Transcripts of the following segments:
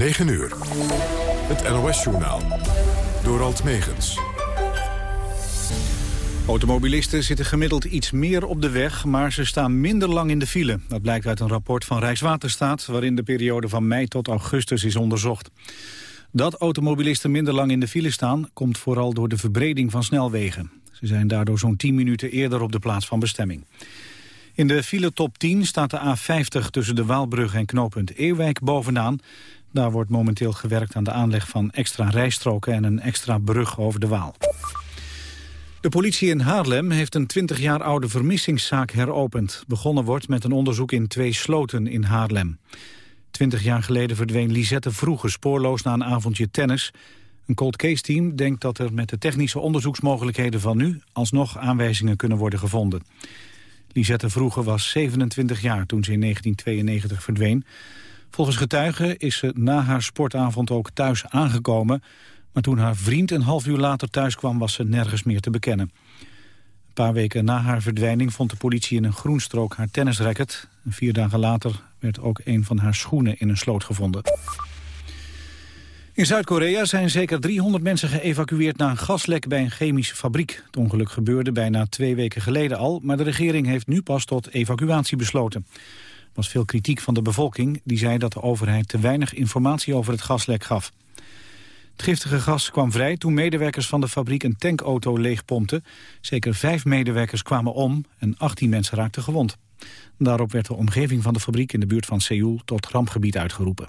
9 uur. Het NOS-journaal. Door Alt Megens. Automobilisten zitten gemiddeld iets meer op de weg, maar ze staan minder lang in de file. Dat blijkt uit een rapport van Rijkswaterstaat, waarin de periode van mei tot augustus is onderzocht. Dat automobilisten minder lang in de file staan, komt vooral door de verbreding van snelwegen. Ze zijn daardoor zo'n 10 minuten eerder op de plaats van bestemming. In de file top 10 staat de A50 tussen de Waalbrug en knooppunt Eeuwijk bovenaan. Daar wordt momenteel gewerkt aan de aanleg van extra rijstroken en een extra brug over de Waal. De politie in Haarlem heeft een 20 jaar oude vermissingszaak heropend. Begonnen wordt met een onderzoek in twee sloten in Haarlem. Twintig jaar geleden verdween Lisette Vroege spoorloos na een avondje tennis. Een cold case team denkt dat er met de technische onderzoeksmogelijkheden van nu... alsnog aanwijzingen kunnen worden gevonden. Lisette Vroege was 27 jaar toen ze in 1992 verdween. Volgens getuigen is ze na haar sportavond ook thuis aangekomen... maar toen haar vriend een half uur later thuis kwam was ze nergens meer te bekennen. Een paar weken na haar verdwijning vond de politie in een groenstrook haar tennisracket. Vier dagen later werd ook een van haar schoenen in een sloot gevonden. In Zuid-Korea zijn zeker 300 mensen geëvacueerd na een gaslek bij een chemische fabriek. Het ongeluk gebeurde bijna twee weken geleden al, maar de regering heeft nu pas tot evacuatie besloten. Was veel kritiek van de bevolking die zei dat de overheid te weinig informatie over het gaslek gaf. Het giftige gas kwam vrij toen medewerkers van de fabriek een tankauto leegpompten. Zeker vijf medewerkers kwamen om en 18 mensen raakten gewond. Daarop werd de omgeving van de fabriek in de buurt van Seoul tot rampgebied uitgeroepen.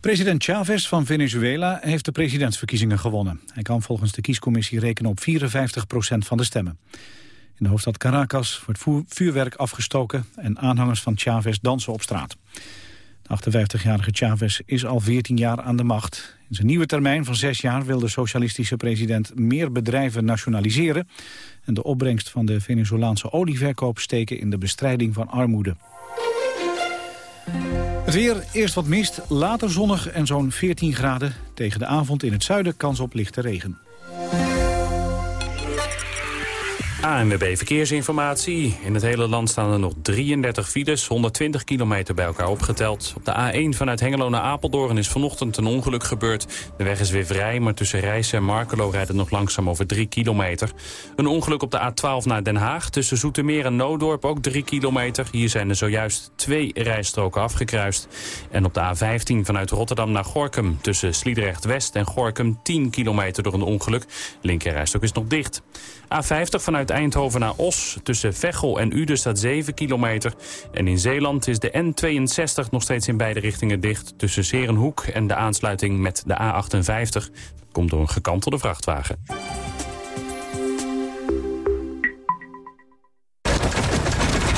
President Chavez van Venezuela heeft de presidentsverkiezingen gewonnen. Hij kan volgens de kiescommissie rekenen op 54 procent van de stemmen. In de hoofdstad Caracas wordt vuurwerk afgestoken en aanhangers van Chavez dansen op straat. De 58-jarige Chavez is al 14 jaar aan de macht. In zijn nieuwe termijn van zes jaar wil de socialistische president meer bedrijven nationaliseren en de opbrengst van de Venezolaanse olieverkoop steken in de bestrijding van armoede. Het weer, eerst wat mist, later zonnig en zo'n 14 graden. Tegen de avond in het zuiden kans op lichte regen. ANWB Verkeersinformatie. In het hele land staan er nog 33 files, 120 kilometer bij elkaar opgeteld. Op de A1 vanuit Hengelo naar Apeldoorn is vanochtend een ongeluk gebeurd. De weg is weer vrij, maar tussen Rijssen en Markelo rijdt het nog langzaam over 3 kilometer. Een ongeluk op de A12 naar Den Haag. Tussen Zoetermeer en Noodorp ook 3 kilometer. Hier zijn er zojuist twee rijstroken afgekruist. En op de A15 vanuit Rotterdam naar Gorkum. Tussen Sliedrecht-West en Gorkum 10 kilometer door een ongeluk. Linkerrijstok is nog dicht. A50 vanuit Eindhoven naar Os. Tussen Veghel en Uden staat 7 kilometer. En in Zeeland is de N62 nog steeds in beide richtingen dicht. Tussen Serenhoek en de aansluiting met de A58. komt door een gekantelde vrachtwagen.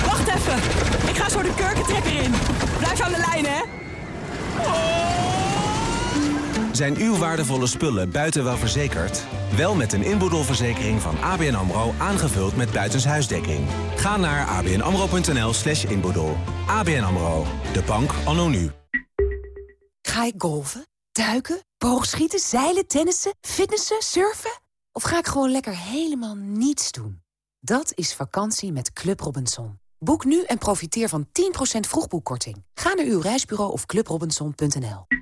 Wacht even! Ik ga zo de kurkentrekker in. Blijf aan de lijn, hè? Zijn uw waardevolle spullen buiten wel verzekerd? Wel met een inboedelverzekering van ABN AMRO aangevuld met buitenshuisdekking. Ga naar abnamro.nl slash inboedel. ABN AMRO, de bank anno nu. Ga ik golven, duiken, boogschieten, zeilen, tennissen, fitnessen, surfen? Of ga ik gewoon lekker helemaal niets doen? Dat is vakantie met Club Robinson. Boek nu en profiteer van 10% vroegboekkorting. Ga naar uw reisbureau of clubrobinson.nl.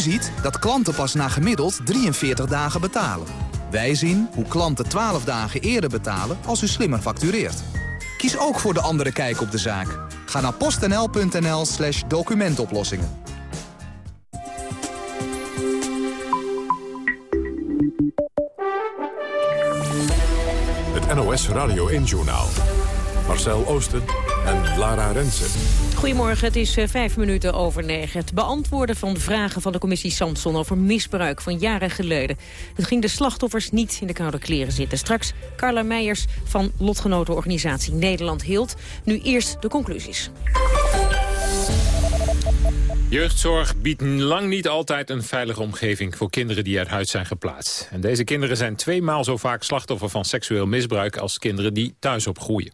Ziet dat klanten pas na gemiddeld 43 dagen betalen. Wij zien hoe klanten 12 dagen eerder betalen als u slimmer factureert. Kies ook voor de andere kijk op de zaak. Ga naar postnl.nl slash documentoplossingen. Het NOS Radio 1-journaal. Marcel Oosten en Lara Rensen. Goedemorgen, het is uh, vijf minuten over negen. Het beantwoorden van vragen van de commissie Samson over misbruik van jaren geleden. Het ging de slachtoffers niet in de koude kleren zitten. Straks Carla Meijers van lotgenotenorganisatie Nederland Hield. Nu eerst de conclusies. Jeugdzorg biedt lang niet altijd een veilige omgeving voor kinderen die uit huis zijn geplaatst. En deze kinderen zijn tweemaal zo vaak slachtoffer van seksueel misbruik als kinderen die thuis opgroeien.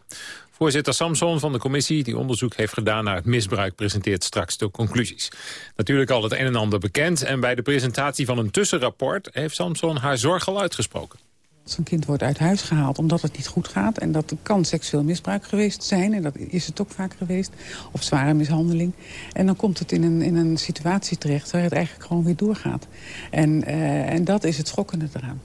Voorzitter Samson van de commissie die onderzoek heeft gedaan naar het misbruik presenteert straks de conclusies. Natuurlijk al het een en ander bekend en bij de presentatie van een tussenrapport heeft Samson haar zorg al uitgesproken. Als een kind wordt uit huis gehaald omdat het niet goed gaat... en dat kan seksueel misbruik geweest zijn, en dat is het ook vaak geweest... of zware mishandeling. En dan komt het in een, in een situatie terecht waar het eigenlijk gewoon weer doorgaat. En, uh, en dat is het schokkende eraan.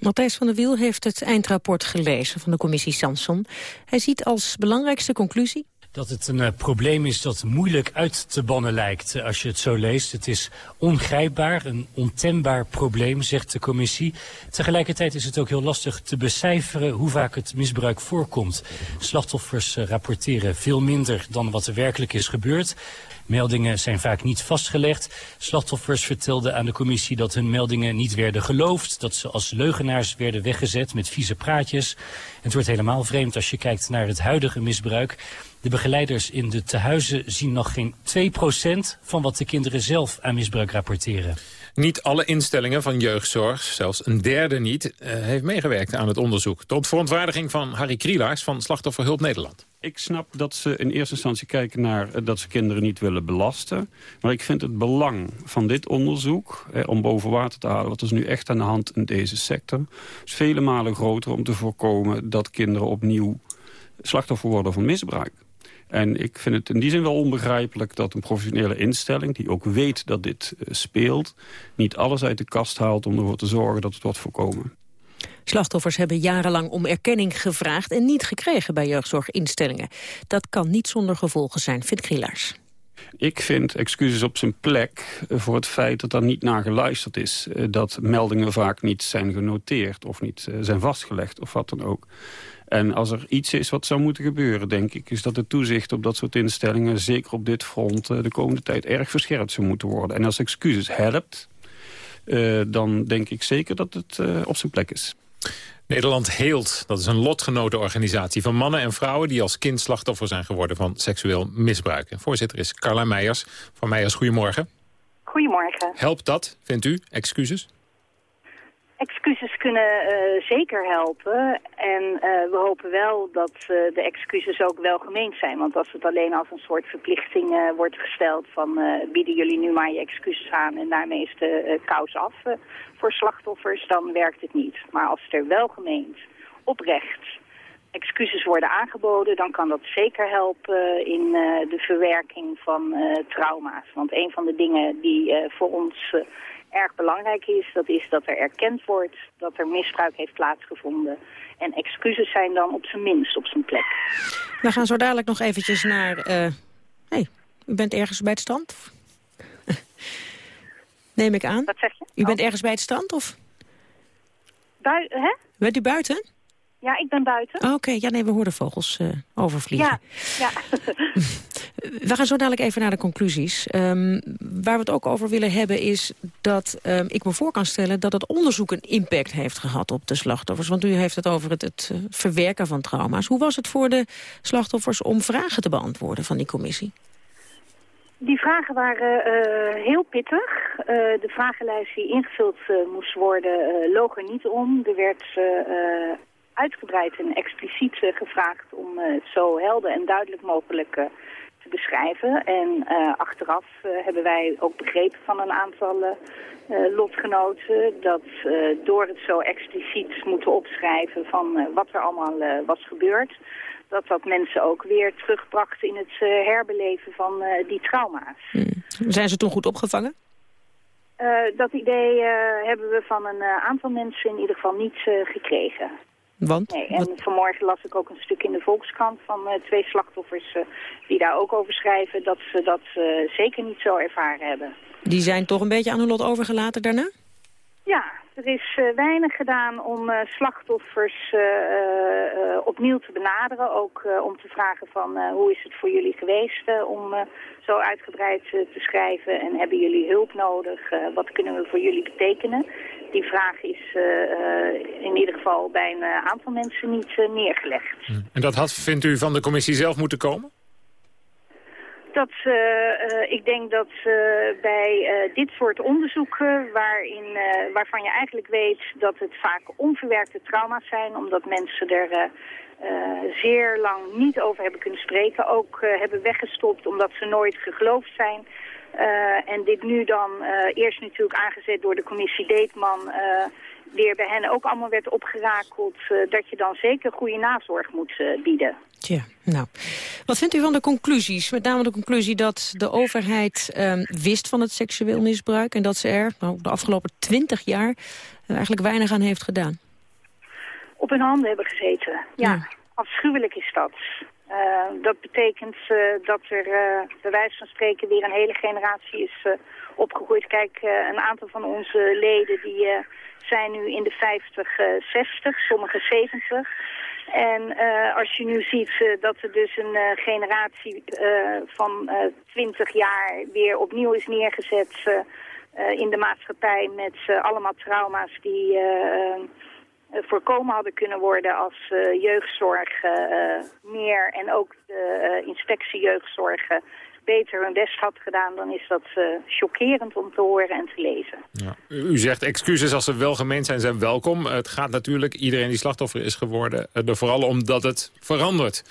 Matthijs van der Wiel heeft het eindrapport gelezen van de commissie Samson. Hij ziet als belangrijkste conclusie dat het een uh, probleem is dat moeilijk uit te bannen lijkt uh, als je het zo leest. Het is ongrijpbaar, een ontembaar probleem, zegt de commissie. Tegelijkertijd is het ook heel lastig te becijferen hoe vaak het misbruik voorkomt. Slachtoffers uh, rapporteren veel minder dan wat er werkelijk is gebeurd. Meldingen zijn vaak niet vastgelegd. Slachtoffers vertelden aan de commissie dat hun meldingen niet werden geloofd. Dat ze als leugenaars werden weggezet met vieze praatjes. Het wordt helemaal vreemd als je kijkt naar het huidige misbruik. De begeleiders in de tehuizen zien nog geen 2% van wat de kinderen zelf aan misbruik rapporteren. Niet alle instellingen van jeugdzorg, zelfs een derde niet, uh, heeft meegewerkt aan het onderzoek. Tot verontwaardiging van Harry Krielaars van Slachtofferhulp Nederland. Ik snap dat ze in eerste instantie kijken naar uh, dat ze kinderen niet willen belasten. Maar ik vind het belang van dit onderzoek, eh, om boven water te halen... wat is nu echt aan de hand in deze sector... is vele malen groter om te voorkomen dat kinderen opnieuw slachtoffer worden van misbruik. En ik vind het in die zin wel onbegrijpelijk dat een professionele instelling... die ook weet dat dit uh, speelt, niet alles uit de kast haalt... om ervoor te zorgen dat het wordt voorkomen. Slachtoffers hebben jarenlang om erkenning gevraagd... en niet gekregen bij jeugdzorginstellingen. Dat kan niet zonder gevolgen zijn, vindt Krielaars. Ik vind excuses op zijn plek voor het feit dat er niet naar geluisterd is. Dat meldingen vaak niet zijn genoteerd of niet zijn vastgelegd of wat dan ook. En als er iets is wat zou moeten gebeuren, denk ik... is dat het toezicht op dat soort instellingen... zeker op dit front de komende tijd erg verscherpt zou moeten worden. En als excuses helpt, uh, dan denk ik zeker dat het uh, op zijn plek is. Nederland Heelt, dat is een lotgenotenorganisatie van mannen en vrouwen... die als kind slachtoffer zijn geworden van seksueel misbruik. En voorzitter is Carla Meijers. Van Meijers, goedemorgen. Goedemorgen. Helpt dat, vindt u, excuses? Excuses kunnen uh, zeker helpen. En uh, we hopen wel dat uh, de excuses ook wel gemeend zijn. Want als het alleen als een soort verplichting wordt gesteld van bieden jullie nu maar je excuses aan en daarmee is de kous af voor slachtoffers, dan werkt het niet. Maar als er wel gemeend, oprecht, excuses worden aangeboden, dan kan dat zeker helpen in de verwerking van trauma's. Want een van de dingen die voor ons erg belangrijk is, dat is dat er erkend wordt dat er misbruik heeft plaatsgevonden. En excuses zijn dan op zijn minst op zijn plek. We gaan zo dadelijk nog eventjes naar... Uh... hey, u bent ergens bij het strand? Neem ik aan. Wat zeg je? U bent oh. ergens bij het strand, of? Bui hè? Bent u buiten? Ja, ik ben buiten. Oké, okay. ja, nee, we hoorden vogels uh, overvliegen. Ja, ja. we gaan zo dadelijk even naar de conclusies. Um, waar we het ook over willen hebben is dat um, ik me voor kan stellen... dat het onderzoek een impact heeft gehad op de slachtoffers. Want u heeft het over het, het verwerken van trauma's. Hoe was het voor de slachtoffers om vragen te beantwoorden van die commissie? Die vragen waren uh, heel pittig. Uh, de vragenlijst die ingevuld uh, moest worden loog er niet om. Er werd uitgebreid en expliciet gevraagd om het zo helder en duidelijk mogelijk te beschrijven. En achteraf hebben wij ook begrepen van een aantal lotgenoten dat door het zo expliciet moeten opschrijven van wat er allemaal was gebeurd dat dat mensen ook weer terugbracht in het herbeleven van die trauma's. Hmm. Zijn ze toen goed opgevangen? Uh, dat idee hebben we van een aantal mensen in ieder geval niet gekregen. Want? Nee, en vanmorgen las ik ook een stuk in de Volkskrant van twee slachtoffers die daar ook over schrijven dat ze dat zeker niet zo ervaren hebben. Die zijn toch een beetje aan hun lot overgelaten daarna? Ja, er is weinig gedaan om slachtoffers opnieuw te benaderen. Ook om te vragen van hoe is het voor jullie geweest om zo uitgebreid te schrijven. En hebben jullie hulp nodig? wat kunnen we voor jullie betekenen? Die vraag is in ieder geval bij een aantal mensen niet neergelegd. En dat had, vindt u, van de commissie zelf moeten komen? Dat, uh, ik denk dat uh, bij dit soort onderzoeken, waarin, waarvan je eigenlijk weet dat het vaak onverwerkte trauma's zijn, omdat mensen er zeer lang niet over hebben kunnen spreken, ook hebben weggestopt omdat ze nooit geloofd zijn. En dit nu dan eerst natuurlijk aangezet door de commissie Deetman weer bij hen ook allemaal werd opgerakeld... dat je dan zeker goede nazorg moet bieden. Tja, nou. Wat vindt u van de conclusies? Met name de conclusie dat de overheid um, wist van het seksueel misbruik... en dat ze er nou, de afgelopen twintig jaar eigenlijk weinig aan heeft gedaan. Op hun handen hebben gezeten, ja. Afschuwelijk is dat. Uh, dat betekent uh, dat er uh, bij wijze van spreken weer een hele generatie is opgegroeid. Kijk, een aantal van onze leden die zijn nu in de 50, 60, sommige 70... En als je nu ziet dat er dus een generatie van 20 jaar weer opnieuw is neergezet in de maatschappij met allemaal trauma's die voorkomen hadden kunnen worden als jeugdzorg meer en ook de inspectie jeugdzorg beter hun best had gedaan... dan is dat chockerend om te horen en te lezen. Ja. U zegt excuses als ze wel gemeend zijn, zijn welkom. Het gaat natuurlijk, iedereen die slachtoffer is geworden... vooral omdat het verandert.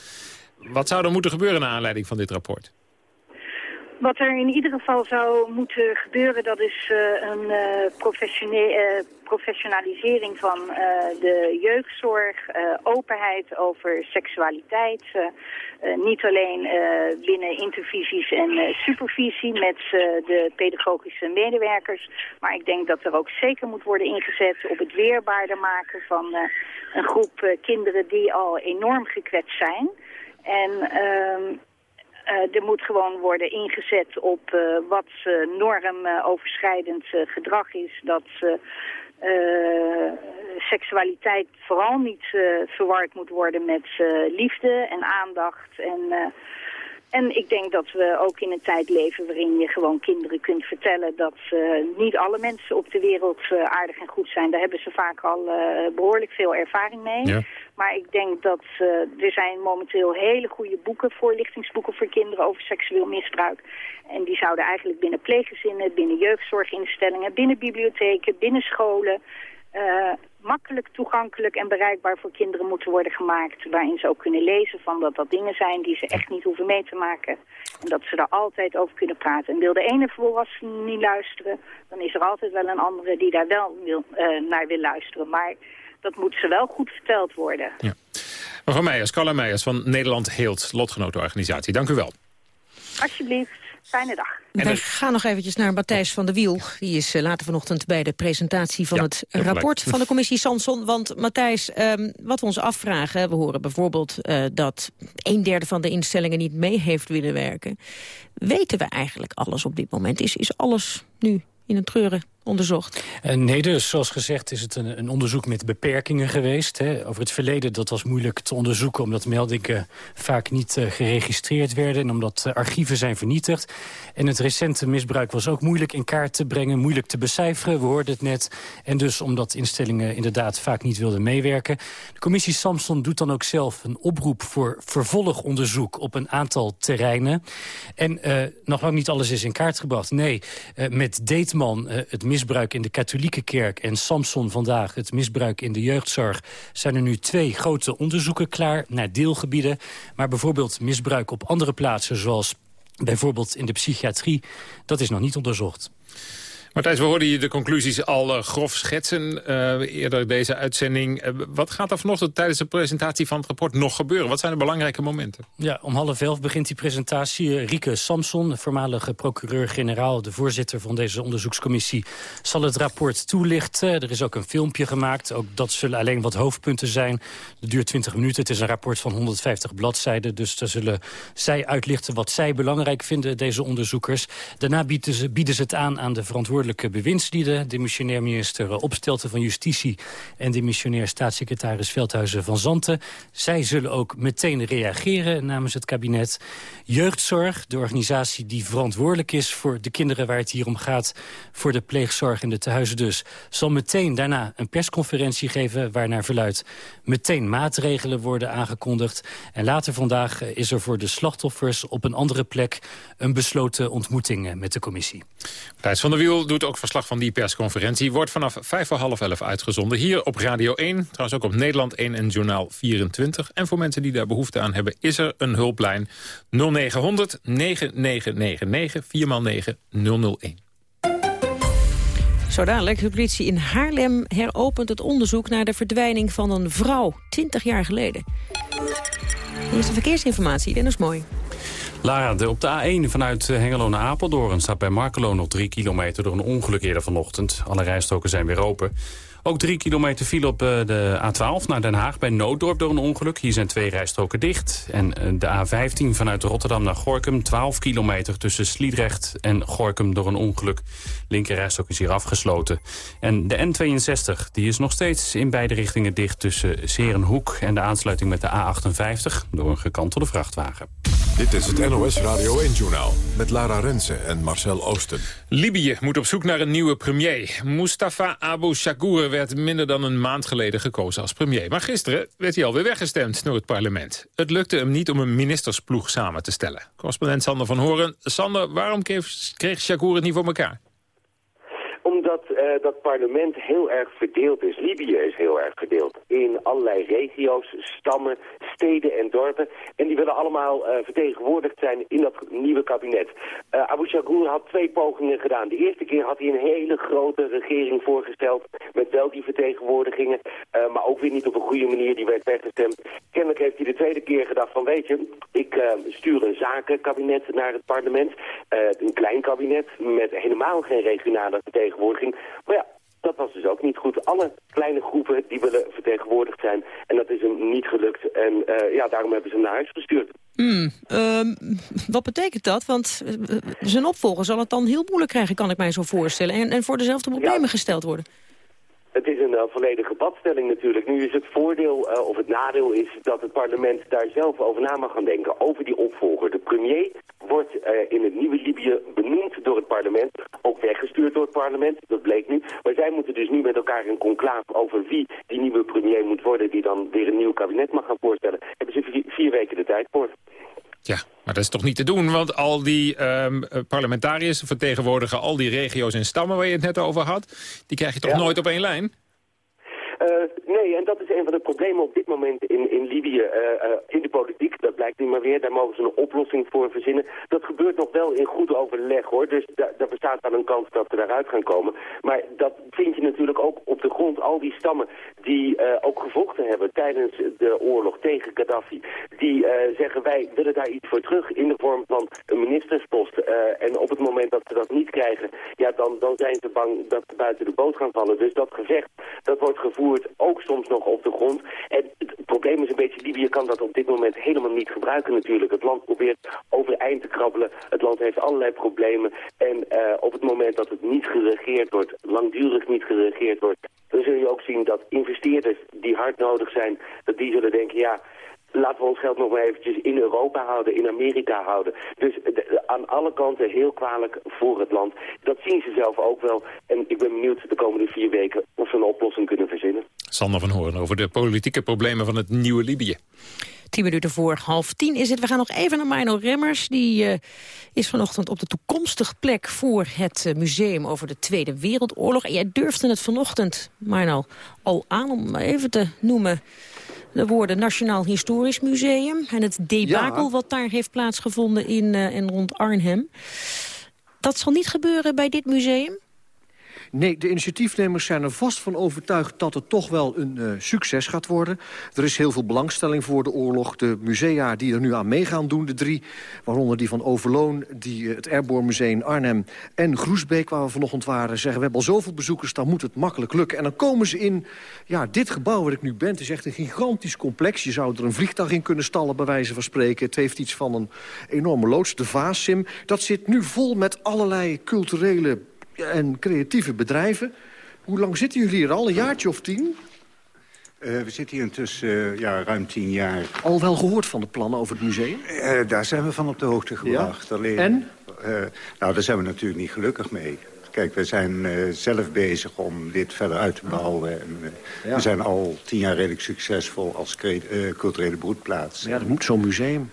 Wat zou er moeten gebeuren naar aanleiding van dit rapport? Wat er in ieder geval zou moeten gebeuren, dat is uh, een uh, professionalisering van de jeugdzorg, openheid over seksualiteit. niet alleen binnen intervisies en supervisie met de pedagogische medewerkers, maar ik denk dat er ook zeker moet worden ingezet op het weerbaarder maken van een groep kinderen die al enorm gekwetst zijn. En ehm, uh, er moet gewoon worden ingezet op uh, wat uh, normoverschrijdend gedrag is. Dat seksualiteit vooral niet verward moet worden met liefde en aandacht en en ik denk dat we ook in een tijd leven waarin je gewoon kinderen kunt vertellen dat uh, niet alle mensen op de wereld uh, aardig en goed zijn. Daar hebben ze vaak al uh, behoorlijk veel ervaring mee. Ja. Maar ik denk dat er zijn momenteel hele goede boeken, voorlichtingsboeken voor kinderen over seksueel misbruik. En die zouden eigenlijk binnen pleeggezinnen, binnen jeugdzorginstellingen, binnen bibliotheken, binnen scholen uh, makkelijk toegankelijk en bereikbaar voor kinderen moeten worden gemaakt. Waarin ze ook kunnen lezen van dat dat dingen zijn die ze echt niet hoeven mee te maken. En dat ze daar altijd over kunnen praten. En wil de ene volwassene niet luisteren, dan is er altijd wel een andere die daar wel wil, uh, naar wil luisteren. Maar dat moet ze wel goed verteld worden. Ja. Mevrouw Meijers, Carla Meijers van Nederland Heelt, lotgenotenorganisatie. Dank u wel. Alsjeblieft. Fijne dag. En We gaan nog eventjes naar Matthijs van der Wiel. Die is uh, later vanochtend bij de presentatie van het rapport van de commissie Samson. Want Matthijs, um, wat we ons afvragen... we horen bijvoorbeeld uh, dat een derde van de instellingen niet mee heeft willen werken. Weten we eigenlijk alles op dit moment? Is, is alles nu in een treuren onderzocht? Uh, nee, dus zoals gezegd is het een, een onderzoek met beperkingen geweest. Hè. Over het verleden dat was moeilijk te onderzoeken... omdat meldingen vaak niet uh, geregistreerd werden... en omdat uh, archieven zijn vernietigd. En het recente misbruik was ook moeilijk in kaart te brengen... moeilijk te becijferen, we hoorden het net. En dus omdat instellingen inderdaad vaak niet wilden meewerken. De commissie Samson doet dan ook zelf een oproep... voor vervolgonderzoek op een aantal terreinen. En nog lang niet alles is in kaart gebracht. Nee, met Deetman, het misbruik misbruik in de katholieke kerk... en Samson vandaag, het misbruik in de jeugdzorg... zijn er nu twee grote onderzoeken klaar naar deelgebieden. Maar bijvoorbeeld misbruik op andere plaatsen... zoals bijvoorbeeld in de psychiatrie, dat is nog niet onderzocht. Martijs, we hoorden hier de conclusies al uh, grof schetsen uh, eerder deze uitzending. Uh, wat gaat er vanochtend tijdens de presentatie van het rapport nog gebeuren? Wat zijn de belangrijke momenten? Ja, om half elf begint die presentatie. Rieke Samson, voormalige procureur-generaal... de voorzitter van deze onderzoekscommissie, zal het rapport toelichten. Er is ook een filmpje gemaakt. Ook dat zullen alleen wat hoofdpunten zijn. Dat duurt 20 minuten. Het is een rapport van 150 bladzijden. Dus daar zullen zij uitlichten wat zij belangrijk vinden, deze onderzoekers. Daarna bieden ze, bieden ze het aan aan de verantwoordelijke verantwoordelijke bewindslieden... demissionair minister Opstelten van Justitie... en demissionair staatssecretaris Veldhuizen van Zanten. Zij zullen ook meteen reageren namens het kabinet. Jeugdzorg, de organisatie die verantwoordelijk is... voor de kinderen waar het hier om gaat... voor de pleegzorg en de tehuizen dus... zal meteen daarna een persconferentie geven... waarnaar verluidt meteen maatregelen worden aangekondigd. En later vandaag eh, is er voor de slachtoffers op een andere plek... een besloten ontmoeting eh, met de commissie. Van der Wiel doet ook verslag van die persconferentie. Wordt vanaf vijf voor half elf uitgezonden. Hier op Radio 1, trouwens ook op Nederland 1 en Journaal 24. En voor mensen die daar behoefte aan hebben... is er een hulplijn 0900 9999 4x9 001. Zo dadelijk, de politie in Haarlem heropent het onderzoek naar de verdwijning van een vrouw, 20 jaar geleden. Eerste verkeersinformatie, Dennis Mooi. Lara, op de A1 vanuit eh, Hengelo naar Apeldoorn staat bij Markelo nog 3 kilometer door een ongeluk eerder vanochtend. Alle rijstroken zijn weer open. Ook drie kilometer file op eh, de A12 naar Den Haag bij Nooddorp door een ongeluk. Hier zijn twee rijstroken dicht. En eh, de A15 vanuit Rotterdam naar Gorkum. 12 kilometer tussen Sliedrecht en Gorkum door een ongeluk. Linkerrijstrook is hier afgesloten. En de N62 die is nog steeds in beide richtingen dicht tussen Serenhoek en de aansluiting met de A58 door een gekantelde vrachtwagen. Dit is het NOS Radio 1-journaal met Lara Rensen en Marcel Oosten. Libië moet op zoek naar een nieuwe premier. Mustafa Abu Shakur werd minder dan een maand geleden gekozen als premier. Maar gisteren werd hij alweer weggestemd door het parlement. Het lukte hem niet om een ministersploeg samen te stellen. Correspondent Sander van Horen. Sander, waarom kreeg, Shakur het niet voor elkaar? Omdat uh, dat parlement heel erg verdeeld is. Libië is heel erg verdeeld. In allerlei regio's, stammen, steden en dorpen. En die willen allemaal uh, vertegenwoordigd zijn in dat nieuwe kabinet. Uh, Abu had twee pogingen gedaan. De eerste keer had hij een hele grote regering voorgesteld. Met wel die vertegenwoordigingen. maar ook weer niet op een goede manier. Die werd weggestemd. Kennelijk heeft hij de tweede keer gedacht van weet je... ik stuur een zakenkabinet naar het parlement. een klein kabinet met helemaal geen regionale vertegenwoordiging. Maar ja, dat was dus ook niet goed. Alle kleine groepen die willen vertegenwoordigd zijn. En dat is hem niet gelukt. En uh, ja, daarom hebben ze hem naar huis gestuurd. Hmm, uh, wat betekent dat? Want uh, zijn opvolger zal het dan heel moeilijk krijgen, kan ik mij zo voorstellen. En, en voor dezelfde problemen ja. gesteld worden. Het is een uh, volledige badstelling natuurlijk. Nu is het voordeel uh, of het nadeel is dat het parlement daar zelf over na mag gaan denken. Over die opvolger. De premier wordt uh, in het nieuwe Libië benoemd door het parlement. Ook weggestuurd door het parlement. Dat bleek nu. Maar zij moeten dus nu met elkaar in conclaaf over wie die nieuwe premier moet worden. Die dan weer een nieuw kabinet mag gaan voorstellen. Hebben ze vier weken de tijd voor. Ja, maar dat is toch niet te doen, want al die um, parlementariërs vertegenwoordigen al die regio's en stammen waar je het net over had. Die krijg je toch ja. nooit op één lijn? Uh, nee, en dat is een van de problemen op dit moment in, in Libië, uh, uh, in de politiek. Dat blijkt nu maar weer, daar mogen ze een oplossing voor verzinnen. Dat gebeurt nog wel in goed overleg hoor, dus daar bestaat dan een kans dat we daaruit gaan komen. Maar dat vind je natuurlijk ook op de grond, al die stammen die ook gevochten hebben tijdens de oorlog tegen Gaddafi. Die zeggen wij willen daar iets voor terug in de vorm van een ministerspost. en op het moment dat ze dat niet krijgen, ja dan, dan zijn ze bang dat ze buiten de boot gaan vallen. Dus dat gevecht, dat wordt gevoerd ook soms nog op de grond. En het probleem is een beetje, Libië kan dat op dit moment helemaal niet gebruiken natuurlijk. Het land probeert overeind te krabbelen. Het land heeft allerlei problemen. En uh, op het moment dat het niet geregeerd wordt, langdurig niet geregeerd wordt... dan zul je ook zien dat investeerders die hard nodig zijn, dat die zullen denken... ja laten we ons geld nog maar eventjes in Europa houden, in Amerika houden. Dus de, aan alle kanten heel kwalijk voor het land. Dat zien ze zelf ook wel. En ik ben benieuwd de komende vier weken of ze een oplossing kunnen verzinnen. Sander van Hoorn over de politieke problemen van het nieuwe Libië. Tien minuten voor half tien is het. We gaan nog even naar Mino Remmers. Die uh, is vanochtend op de toekomstige plek voor het uh, museum over de Tweede Wereldoorlog. En jij durfde het vanochtend, Mino, al aan om even te noemen de woorden Nationaal Historisch Museum... en het debakel ja. wat daar heeft plaatsgevonden in uh, en rond Arnhem. Dat zal niet gebeuren bij dit museum? Nee, de initiatiefnemers zijn er vast van overtuigd dat het toch wel een uh, succes gaat worden. Er is heel veel belangstelling voor de oorlog. De musea die er nu aan mee gaan doen, de drie... waaronder die van Overloon, die, uh, het Airborne Museum Arnhem... en Groesbeek, waar we vanochtend waren, zeggen... we hebben al zoveel bezoekers, dan moet het makkelijk lukken. En dan komen ze in ja, dit gebouw waar ik nu ben. Is echt een gigantisch complex. Je zou er een vliegtuig in kunnen stallen, bij wijze van spreken. Het heeft iets van een enorme loods, de Vaasim. Dat zit nu vol met allerlei culturele en creatieve bedrijven. Hoe lang zitten jullie hier al? Een jaartje of tien? Uh, we zitten hier intussen uh, ja, ruim tien jaar. Al wel gehoord van de plannen over het museum? Uh, daar zijn we van op de hoogte gebracht. Ja? Alleen, en? nou, daar zijn we natuurlijk niet gelukkig mee. Kijk, we zijn zelf bezig om dit verder uit te bouwen. En, ja. We zijn al tien jaar redelijk succesvol als culturele broedplaats. Ja, dat moet zo'n museum.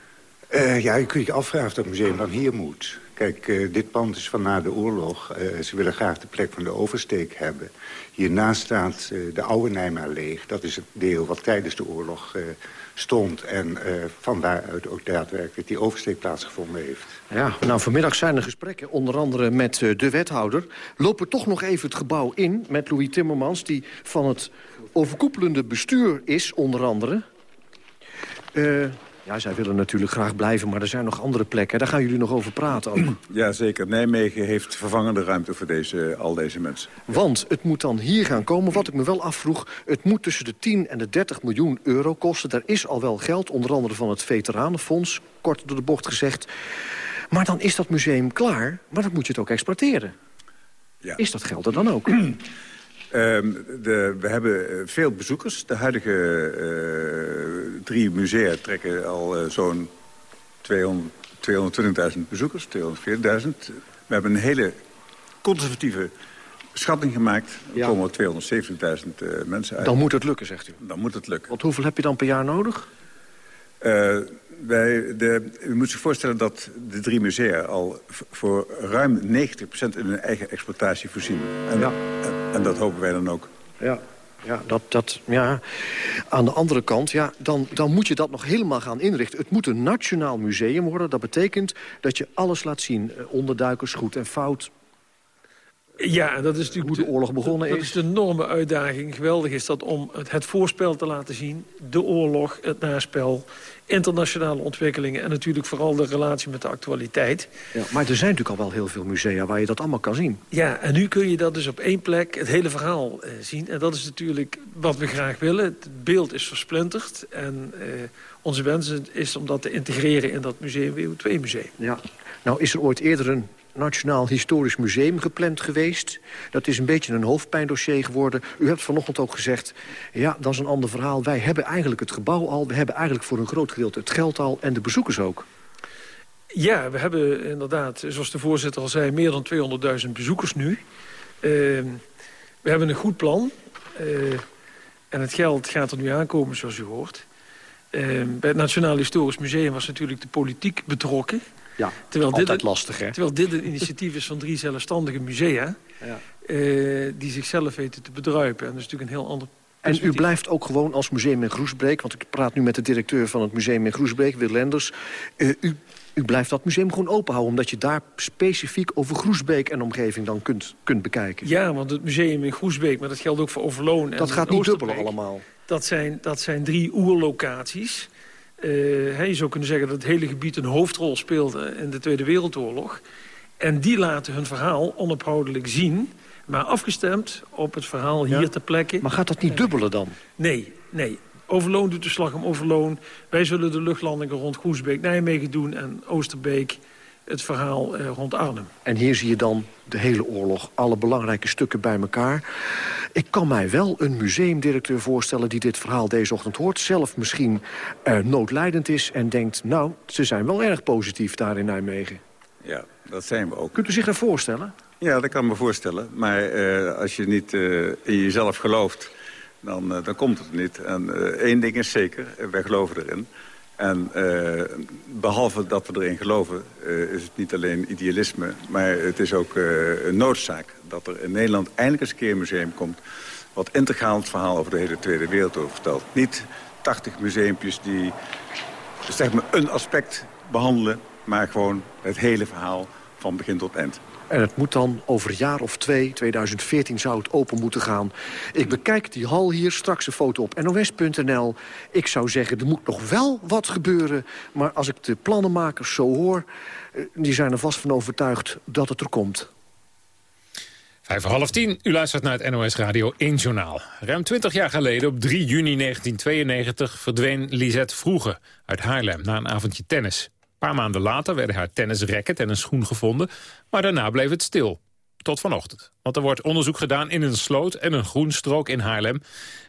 ja, je kunt je afvragen of dat museum dan hier moet. Kijk, uh, dit pand is van na de oorlog. Uh, ze willen graag de plek van de oversteek hebben. Hiernaast staat uh, de oude Nijma leeg. Dat is het deel wat tijdens de oorlog stond. En van daaruit ook daadwerkelijk die oversteek plaatsgevonden heeft. Ja, nou vanmiddag zijn er gesprekken, onder andere met de wethouder. Lopen toch nog even het gebouw in met Louis Timmermans... die van het overkoepelende bestuur is, onder andere... Ja, zij willen natuurlijk graag blijven, maar er zijn nog andere plekken. Daar gaan jullie nog over praten ook. Ja, zeker. Nijmegen heeft vervangende ruimte voor deze, al deze mensen. Want het moet dan hier gaan komen. Wat ik me wel afvroeg, het moet tussen de 10 en de 30 miljoen euro kosten. Daar is al wel geld, onder andere van het Veteranenfonds. Kort door de bocht gezegd. Maar dan is dat museum klaar, maar dan moet je het ook exporteren. Ja. Is dat geld er dan ook? Um, de, we hebben eh, veel bezoekers. De huidige uh, drie musea trekken al uh, zo'n 220.000 bezoekers, 240.000. We hebben een hele conservatieve schatting gemaakt. Er ja. komen 270.000 mensen uit. Dan moet het lukken, zegt u? Dan moet het lukken. Want hoeveel heb je dan per jaar nodig? Wij, de, u moet zich voorstellen dat de drie musea al voor ruim 90% in hun eigen exploitatie voorzien. En, ja. en, en, dat hopen wij dan ook. Ja, ja, dat, dat, ja. Aan de andere kant, ja, dan, dan moet je dat nog helemaal gaan inrichten. Het moet een nationaal museum worden. Dat betekent dat je alles laat zien. Onderduikers, goed en fout, ja, dat is natuurlijk hoe de oorlog begonnen dat is. Dat is de enorme uitdaging. Geweldig is dat om het, het voorspel te laten zien. De oorlog, het naspel, internationale ontwikkelingen... en natuurlijk vooral de relatie met de actualiteit. Ja, maar er zijn natuurlijk al wel heel veel musea waar je dat allemaal kan zien. Ja, en nu kun je dat dus op één plek, het hele verhaal eh, zien. En dat is natuurlijk wat we graag willen. Het beeld is versplinterd. En eh, onze wens is om dat te integreren in dat museum WO2-museum. Ja, nou is er ooit eerder een Nationaal Historisch Museum gepland geweest. Dat is een beetje een hoofdpijndossier geworden. U hebt vanochtend ook gezegd, ja, dat is een ander verhaal. Wij hebben eigenlijk het gebouw al. We hebben eigenlijk voor een groot gedeelte het geld al en de bezoekers ook. Ja, we hebben inderdaad, zoals de voorzitter al zei... meer dan 200.000 bezoekers nu. Uh, we hebben een goed plan. Uh, en het geld gaat er nu aankomen, zoals u hoort. Uh, bij het Nationaal Historisch Museum was natuurlijk de politiek betrokken... Ja, terwijl altijd dit, lastig, hè? Terwijl dit een initiatief is van drie zelfstandige musea... Ja. Uh, die zichzelf weten te bedruipen. En dat is natuurlijk een heel ander en u blijft ook gewoon als museum in Groesbeek... want ik praat nu met de directeur van het museum in Groesbeek, Wil Lenders... Uh, u, u blijft dat museum gewoon open houden... omdat je daar specifiek over Groesbeek en omgeving dan kunt, kunt bekijken. Ja, want het museum in Groesbeek, maar dat geldt ook voor Overloon... Dat gaat niet dubbelen allemaal. Dat zijn, dat zijn drie oerlocaties... Uh, je zou kunnen zeggen dat het hele gebied een hoofdrol speelde in de Tweede Wereldoorlog. En die laten hun verhaal onophoudelijk zien, maar afgestemd op het verhaal hier ter plekke. Maar gaat dat niet dubbelen dan? Nee, nee. Overloon doet de slag om Overloon. Wij zullen de luchtlandingen rond Groesbeek, Nijmegen doen en Oosterbeek het verhaal eh, rond Arnhem. En hier zie je dan de hele oorlog, alle belangrijke stukken bij elkaar. Ik kan mij wel een museumdirecteur voorstellen die dit verhaal deze ochtend hoort... zelf misschien uh, noodlijdend is en denkt... nou, ze zijn wel erg positief daar in Nijmegen. Ja, dat zijn we ook. Kunt u zich dat voorstellen? Ja, dat kan ik me voorstellen. Maar uh, als je niet uh, in jezelf gelooft, dan, dan komt het niet. En één ding is zeker, wij geloven erin... En uh, behalve dat we erin geloven, uh, is het niet alleen idealisme... maar het is ook uh, een noodzaak dat er in Nederland eindelijk eens een keer een museum komt... wat integraal het verhaal over de hele Tweede Wereldoorlog vertelt. Niet 80 museumpjes die zeg maar, een aspect behandelen... maar gewoon het hele verhaal van begin tot eind. En het moet dan over een jaar of twee, 2014 zou het open moeten gaan. Ik bekijk die hal hier, straks een foto op nos.nl. Ik zou zeggen, er moet nog wel wat gebeuren. Maar als ik de plannenmakers zo hoor, eh, die zijn er vast van overtuigd dat het er komt. Vijf voor half tien, u luistert naar het NOS Radio 1 Journaal. Ruim 20 jaar geleden, op 3 juni 1992, verdween Lisette Vroege uit Haarlem na een avondje tennis. Paar maanden later werden haar tennisracket en een schoen gevonden, maar daarna bleef het stil. tot vanochtend. Want er wordt onderzoek gedaan in een sloot en een groenstrook in Haarlem.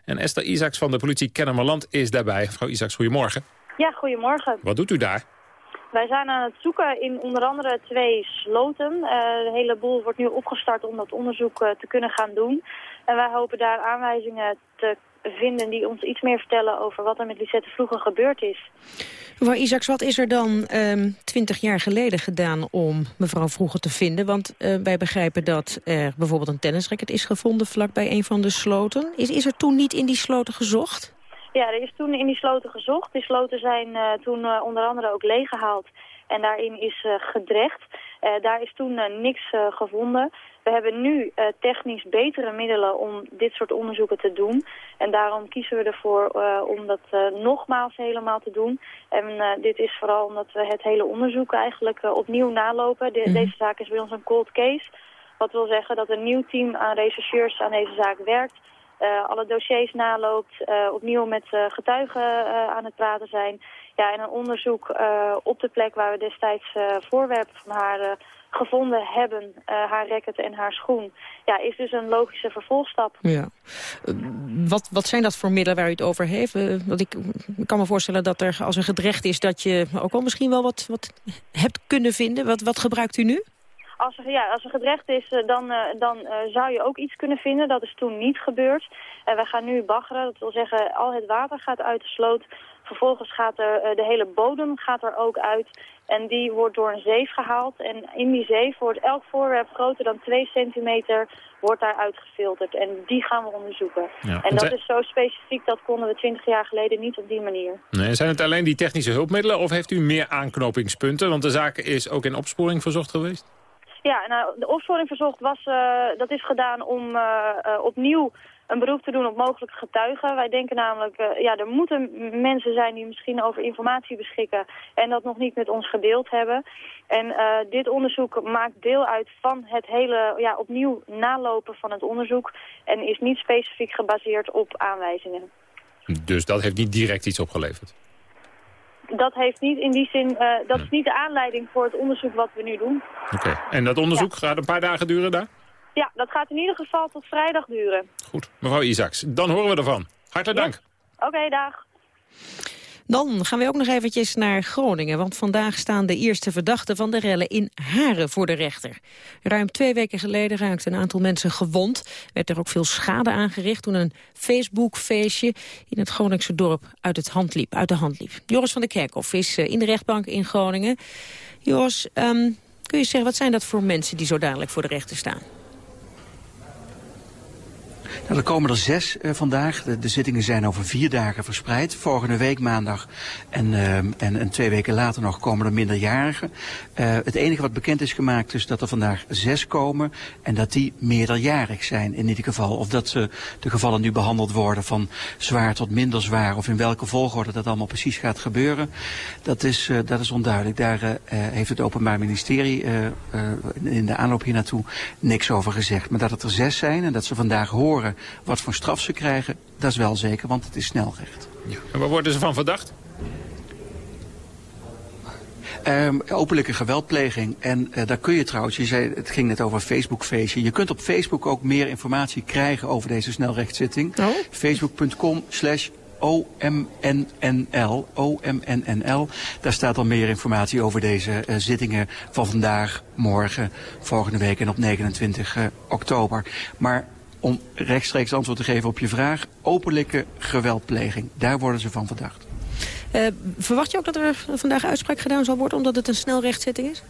En Esther Isaacs van de politie Kennemerland is daarbij. Mevrouw Isaacs, goedemorgen. Ja, goedemorgen. Wat doet u daar? Wij zijn aan het zoeken in onder andere twee sloten. Uh, de hele boel wordt nu opgestart om dat onderzoek uh, te kunnen gaan doen. En wij hopen daar aanwijzingen te vinden die ons iets meer vertellen over wat er met Lisette vroeger gebeurd is. Mevrouw Isaacs, wat is er dan ehm, twintig jaar geleden gedaan om mevrouw Vroeger te vinden? Want uh, wij begrijpen dat er bijvoorbeeld een tennisracket is gevonden vlakbij een van de sloten. Is, is er toen niet in die sloten gezocht? Ja, er is toen in die sloten gezocht. Die sloten zijn uh, toen uh, onder andere ook leeggehaald en daarin is gedrecht. Daar is toen niks gevonden. We hebben nu technisch betere middelen om dit soort onderzoeken te doen. En daarom kiezen we ervoor om dat nogmaals helemaal te doen. En dit is vooral omdat we het hele onderzoek eigenlijk opnieuw nalopen. De, mm. Deze zaak is bij ons een cold case. Wat wil zeggen dat een nieuw team aan rechercheurs aan deze zaak werkt. Alle dossiers naloopt, opnieuw met getuigen aan het praten zijn. Ja, en een onderzoek op de plek waar we destijds voorwerpen van haar gevonden hebben, haar racket en haar schoen, ja, is dus een logische vervolgstap. Ja. Wat, wat zijn dat voor middelen waar u het over heeft? Want ik, kan me voorstellen dat er als er gedrecht is dat je ook al misschien wel wat, wat hebt kunnen vinden. Wat, wat gebruikt u nu? Als er, ja, als er gedrecht is, dan, dan zou je ook iets kunnen vinden. Dat is toen niet gebeurd. En wij gaan nu baggeren. Dat wil zeggen, al het water gaat uit de sloot. Vervolgens gaat er, de hele bodem gaat er ook uit. En die wordt door een zeef gehaald. En in die zeef wordt elk voorwerp groter dan 2 centimeter wordt daar uitgefilterd. En die gaan we onderzoeken. Ja, en dat is zo specifiek, dat konden we 20 jaar geleden niet op die manier. Nee, zijn het alleen die technische hulpmiddelen of heeft u meer aanknopingspunten? Want de zaak is ook in opsporing verzocht geweest. Ja, nou, de opsporing verzocht was, uh, dat is gedaan om uh, uh, opnieuw een beroep te doen op mogelijke getuigen. Wij denken namelijk, ja, er moeten mensen zijn die misschien over informatie beschikken en dat nog niet met ons gedeeld hebben. En dit onderzoek maakt deel uit van het hele ja, opnieuw nalopen van het onderzoek en is niet specifiek gebaseerd op aanwijzingen. Dus dat heeft niet direct iets opgeleverd? Dat heeft niet in die zin, uh, dat is niet de aanleiding voor het onderzoek wat we nu doen. Oké, okay. en dat onderzoek ja. gaat een paar dagen duren daar? Ja, dat gaat in ieder geval tot vrijdag duren. Goed, mevrouw Isaacs, dan horen we ervan. Hartelijk dank. Oké, okay, dag. Dan gaan we ook nog eventjes naar Groningen, want vandaag staan de eerste verdachten van de rellen in Haren voor de rechter. Ruim twee weken geleden raakte een aantal mensen gewond. Werd er ook veel schade aangericht toen een Facebook-feestje in het Groningse dorp uit, het hand liep, uit de hand liep. Joris van der Kerkhoff is in de rechtbank in Groningen. Joris, um, kun je zeggen, wat zijn dat voor mensen die zo dadelijk voor de rechter staan? Nou, er komen er zes uh, vandaag. De, zittingen zijn over vier dagen verspreid. Volgende week maandag en, uh, en, twee weken later nog komen er minderjarigen. Uh, het enige wat bekend is gemaakt is dat er vandaag zes komen en dat die meerderjarig zijn in ieder geval. Of dat ze de gevallen nu behandeld worden van zwaar tot minder zwaar of in welke volgorde dat allemaal precies gaat gebeuren. Dat is, dat is onduidelijk. Daar heeft het Openbaar Ministerie in de aanloop hier naartoe niks over gezegd. Maar dat het er zes zijn en dat ze vandaag horen wat voor straf ze krijgen, dat is wel zeker, want het is snelrecht. Ja. En waar worden ze van verdacht? Um, openlijke geweldpleging. En uh, daar kun je trouwens, je zei, het ging net over Facebook-feestje. Je kunt op Facebook ook meer informatie krijgen over deze snelrechtszitting. Oh. Facebook.com slash OMNNL. OMNNL. Daar staat al meer informatie over deze uh, zittingen van vandaag, morgen, volgende week en op 29 uh, oktober. Maar om rechtstreeks antwoord te geven op je vraag. Openlijke geweldpleging, daar worden ze van verdacht. Uh, verwacht je ook dat er vandaag uitspraak gedaan zal worden omdat het een snelrechtszitting is?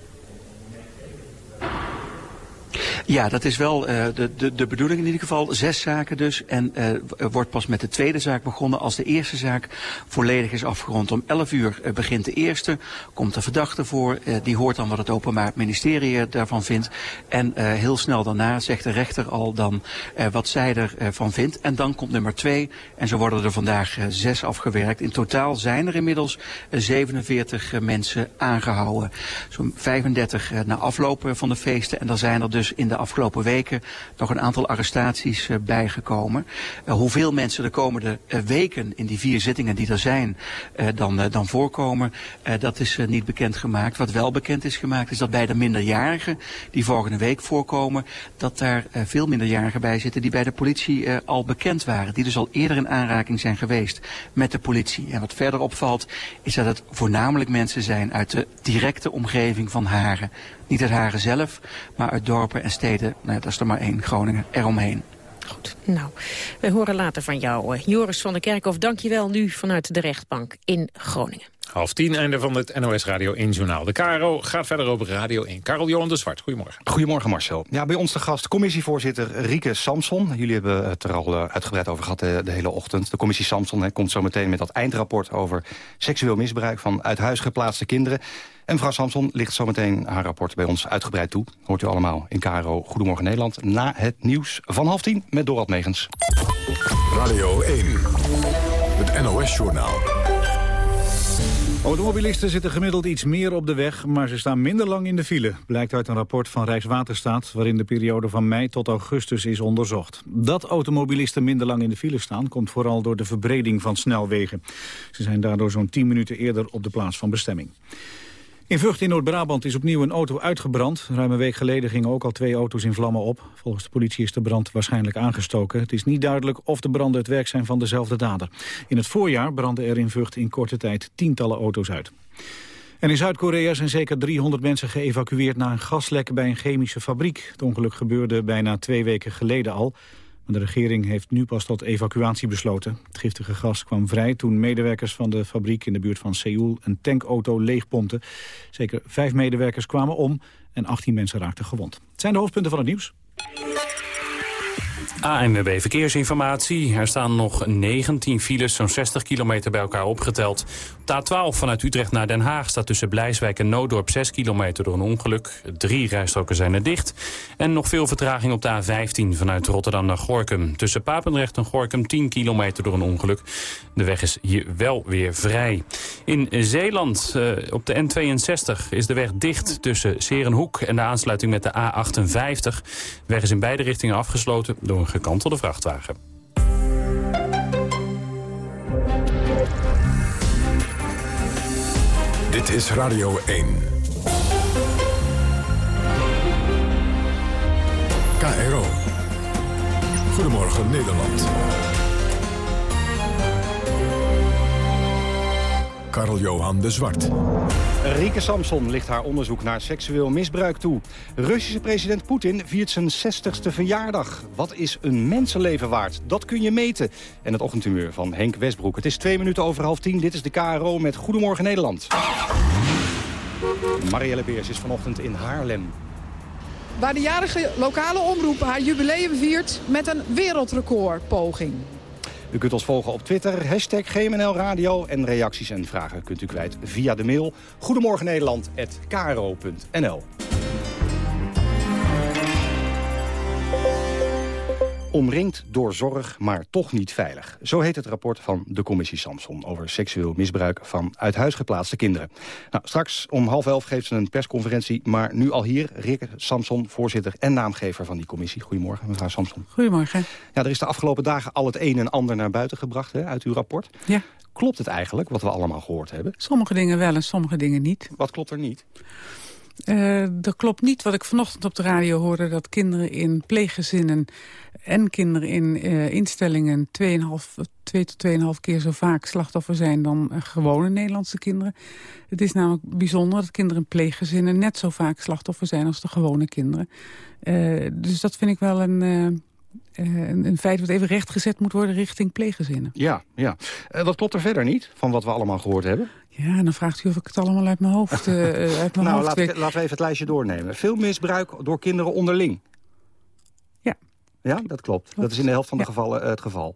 Ja, dat is wel uh, de, de, de bedoeling in ieder geval. Zes zaken dus. En er wordt pas met de tweede zaak begonnen als de eerste zaak volledig is afgerond. Om 11 uur uh, begint de eerste, komt de verdachte voor. die hoort dan wat het Openbaar Ministerie daarvan vindt. En heel snel daarna zegt de rechter al dan wat zij ervan vindt. En dan komt nummer twee. En zo worden er vandaag zes afgewerkt. In totaal zijn er inmiddels 47 mensen aangehouden. Zo'n 35 na afloop van de feesten. En dan zijn er dus in de afgelopen weken nog een aantal arrestaties bijgekomen. hoeveel mensen de komende weken in die vier zittingen die er zijn dan, dan voorkomen, dat is niet bekendgemaakt. Wat wel bekend is gemaakt is dat bij de minderjarigen die volgende week voorkomen, dat daar veel minderjarigen bij zitten die bij de politie al bekend waren. Die dus al eerder in aanraking zijn geweest met de politie. En wat verder opvalt is dat het voornamelijk mensen zijn uit de directe omgeving van Haren. Niet uit Haren zelf, maar uit dorpen en steden, nou, dat is er maar één, Groningen, eromheen. Goed, nou, wij horen later van jou. Joris van der Kerkhof, dank je wel nu vanuit de rechtbank in Groningen. Half tien, einde van het NOS Radio 1 Journaal. De KRO gaat verder over Radio 1. Karel Johan de Zwart, goedemorgen. Goedemorgen Marcel. Ja, bij ons de gast commissievoorzitter Rieke Samson. Jullie hebben het er al uh, uitgebreid over gehad de, de, hele ochtend. De commissie Samson he, komt zo meteen met dat eindrapport over seksueel misbruik van uit huis geplaatste kinderen. En mevrouw Samson ligt zometeen haar rapport bij ons uitgebreid toe. Hoort u allemaal in KRO Goedemorgen Nederland. Na het nieuws van half tien met Dorald Megens. Radio 1, het NOS-journaal. Automobilisten zitten gemiddeld iets meer op de weg, maar ze staan minder lang in de file. Blijkt uit een rapport van Rijkswaterstaat, waarin de periode van mei tot augustus is onderzocht. Dat automobilisten minder lang in de file staan, komt vooral door de verbreding van snelwegen. Ze zijn daardoor zo'n 10 minuten eerder op de plaats van bestemming. In Vught in Noord-Brabant is opnieuw een auto uitgebrand. Ruim een week geleden gingen ook al twee auto's in vlammen op. Volgens de politie is de brand waarschijnlijk aangestoken. Het is niet duidelijk of de branden het werk zijn van dezelfde dader. In het voorjaar brandden er in Vught in korte tijd tientallen auto's uit. En in Zuid-Korea zijn zeker 300 mensen geëvacueerd na een gaslek bij een chemische fabriek. Het ongeluk gebeurde bijna twee weken geleden al. De regering heeft nu pas tot evacuatie besloten. Het giftige gas kwam vrij toen medewerkers van de fabriek in de buurt van Seoul een tankauto leegpompten. Zeker vijf medewerkers kwamen om en 18 mensen raakten gewond. Het zijn de hoofdpunten van het nieuws. ANWB Verkeersinformatie. Er staan nog 19 files, zo'n 60 kilometer bij elkaar opgeteld. Op de A12 vanuit Utrecht naar Den Haag staat tussen Blijswijk en Noodorp 6 kilometer door een ongeluk. Drie rijstroken zijn er dicht. En nog veel vertraging op de A15 vanuit Rotterdam naar Gorkum. Tussen Papendrecht en Gorkum 10 kilometer door een ongeluk. De weg is hier wel weer vrij. In Zeeland uh, op de N62 is de weg dicht tussen Serenhoek en de aansluiting met de A58. De weg is in beide richtingen afgesloten door gekantelde vrachtwagen. Dit is Radio 1. KRO. Goedemorgen Nederland. Karl-Johan de Zwart. Rieke Samson ligt haar onderzoek naar seksueel misbruik toe. Russische president Poetin viert zijn 60ste verjaardag. Wat is een mensenleven waard? Dat kun je meten. En het ochtendhumeur van Henk Westbroek. Het is twee minuten over half tien. Dit is de KRO met Goedemorgen Nederland. Marielle Beers is vanochtend in Haarlem. Waar de jarige lokale omroep haar jubileum viert met een wereldrecordpoging. U kunt ons volgen op Twitter, hashtag GMNL Radio. En reacties en vragen kunt u kwijt via de mail. Goedemorgen Omringd door zorg, maar toch niet veilig. Zo heet het rapport van de commissie Samson... over seksueel misbruik van uit huis geplaatste kinderen. Nou, straks om half elf geeft ze een persconferentie... maar nu al hier, Rikke Samson, voorzitter en naamgever van die commissie. Goedemorgen, mevrouw Samson. Goedemorgen. Ja, er is de afgelopen dagen al het een en ander naar buiten gebracht hè, uit uw rapport. Ja. Klopt het eigenlijk, wat we allemaal gehoord hebben? Sommige dingen wel en sommige dingen niet. Wat klopt er niet? Dat klopt niet wat ik vanochtend op de radio hoorde... dat kinderen in pleeggezinnen en kinderen in uh, instellingen... 2 tot 2,5 keer zo vaak slachtoffer zijn dan uh, gewone Nederlandse kinderen. Het is namelijk bijzonder dat kinderen in pleeggezinnen... net zo vaak slachtoffer zijn als de gewone kinderen. dus dat vind ik wel een... Een, een, feit wat even rechtgezet moet worden richting pleeggezinnen. Ja, ja. wat klopt er verder niet van wat we allemaal gehoord hebben? Ja, dan vraagt u of ik het allemaal uit mijn hoofd, uh, uit mijn nou, hoofd laten, we, laten we even het lijstje doornemen. Veel misbruik door kinderen onderling. Ja. Ja, dat klopt. Dat is in de helft van de gevallen uh, het geval.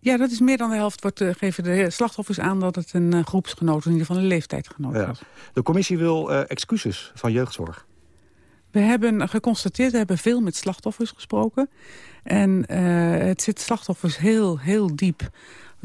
Ja, dat is meer dan de helft. Wordt, uh, geven de slachtoffers aan dat het een groepsgenoot, in ieder geval een leeftijdgenoot ja. was. De commissie wil excuses van jeugdzorg. We hebben geconstateerd, we hebben veel met slachtoffers gesproken. En het zit slachtoffers heel, heel diep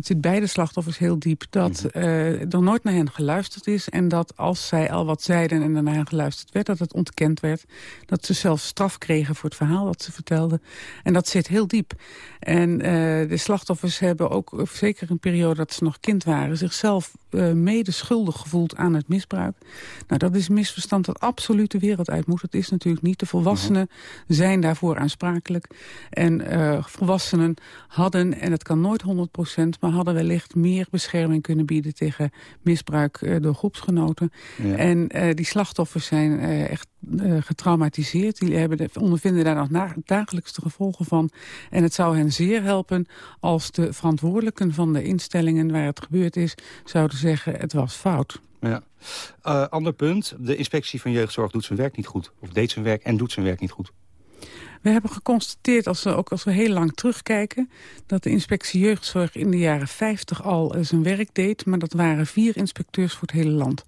dat zit bij de slachtoffers heel diep... dat Mhm. eh, er nooit naar hen geluisterd is... en dat als zij al wat zeiden en er naar hen geluisterd werd... dat het ontkend werd. Dat ze zelfs straf kregen voor het verhaal dat ze vertelden. En dat zit heel diep. En eh, de slachtoffers hebben ook, eh, zeker in een periode dat ze nog kind waren... zichzelf eh, mede schuldig gevoeld aan het misbruik. Nou, dat is een misverstand dat absoluut de wereld uit moet. Dat is natuurlijk niet. De volwassenen zijn daarvoor aansprakelijk. En volwassenen hadden, en het kan nooit 100%... maar hadden wellicht meer bescherming kunnen bieden... tegen misbruik eh, door groepsgenoten. Ja. En eh, die slachtoffers zijn eh, echt getraumatiseerd. Die hebben de, ondervinden daar nog na, dagelijks de gevolgen van. En het zou hen zeer helpen als de verantwoordelijken van de instellingen... waar het gebeurd is, zouden zeggen het was fout. Ja. Eh, ander punt, de inspectie van jeugdzorg doet zijn werk niet goed. Of deed zijn werk en doet zijn werk niet goed. We hebben geconstateerd, als we, ook als we heel lang terugkijken... dat de inspectie jeugdzorg in de jaren 50 al eh, zijn werk deed... maar dat waren vier inspecteurs voor het hele land.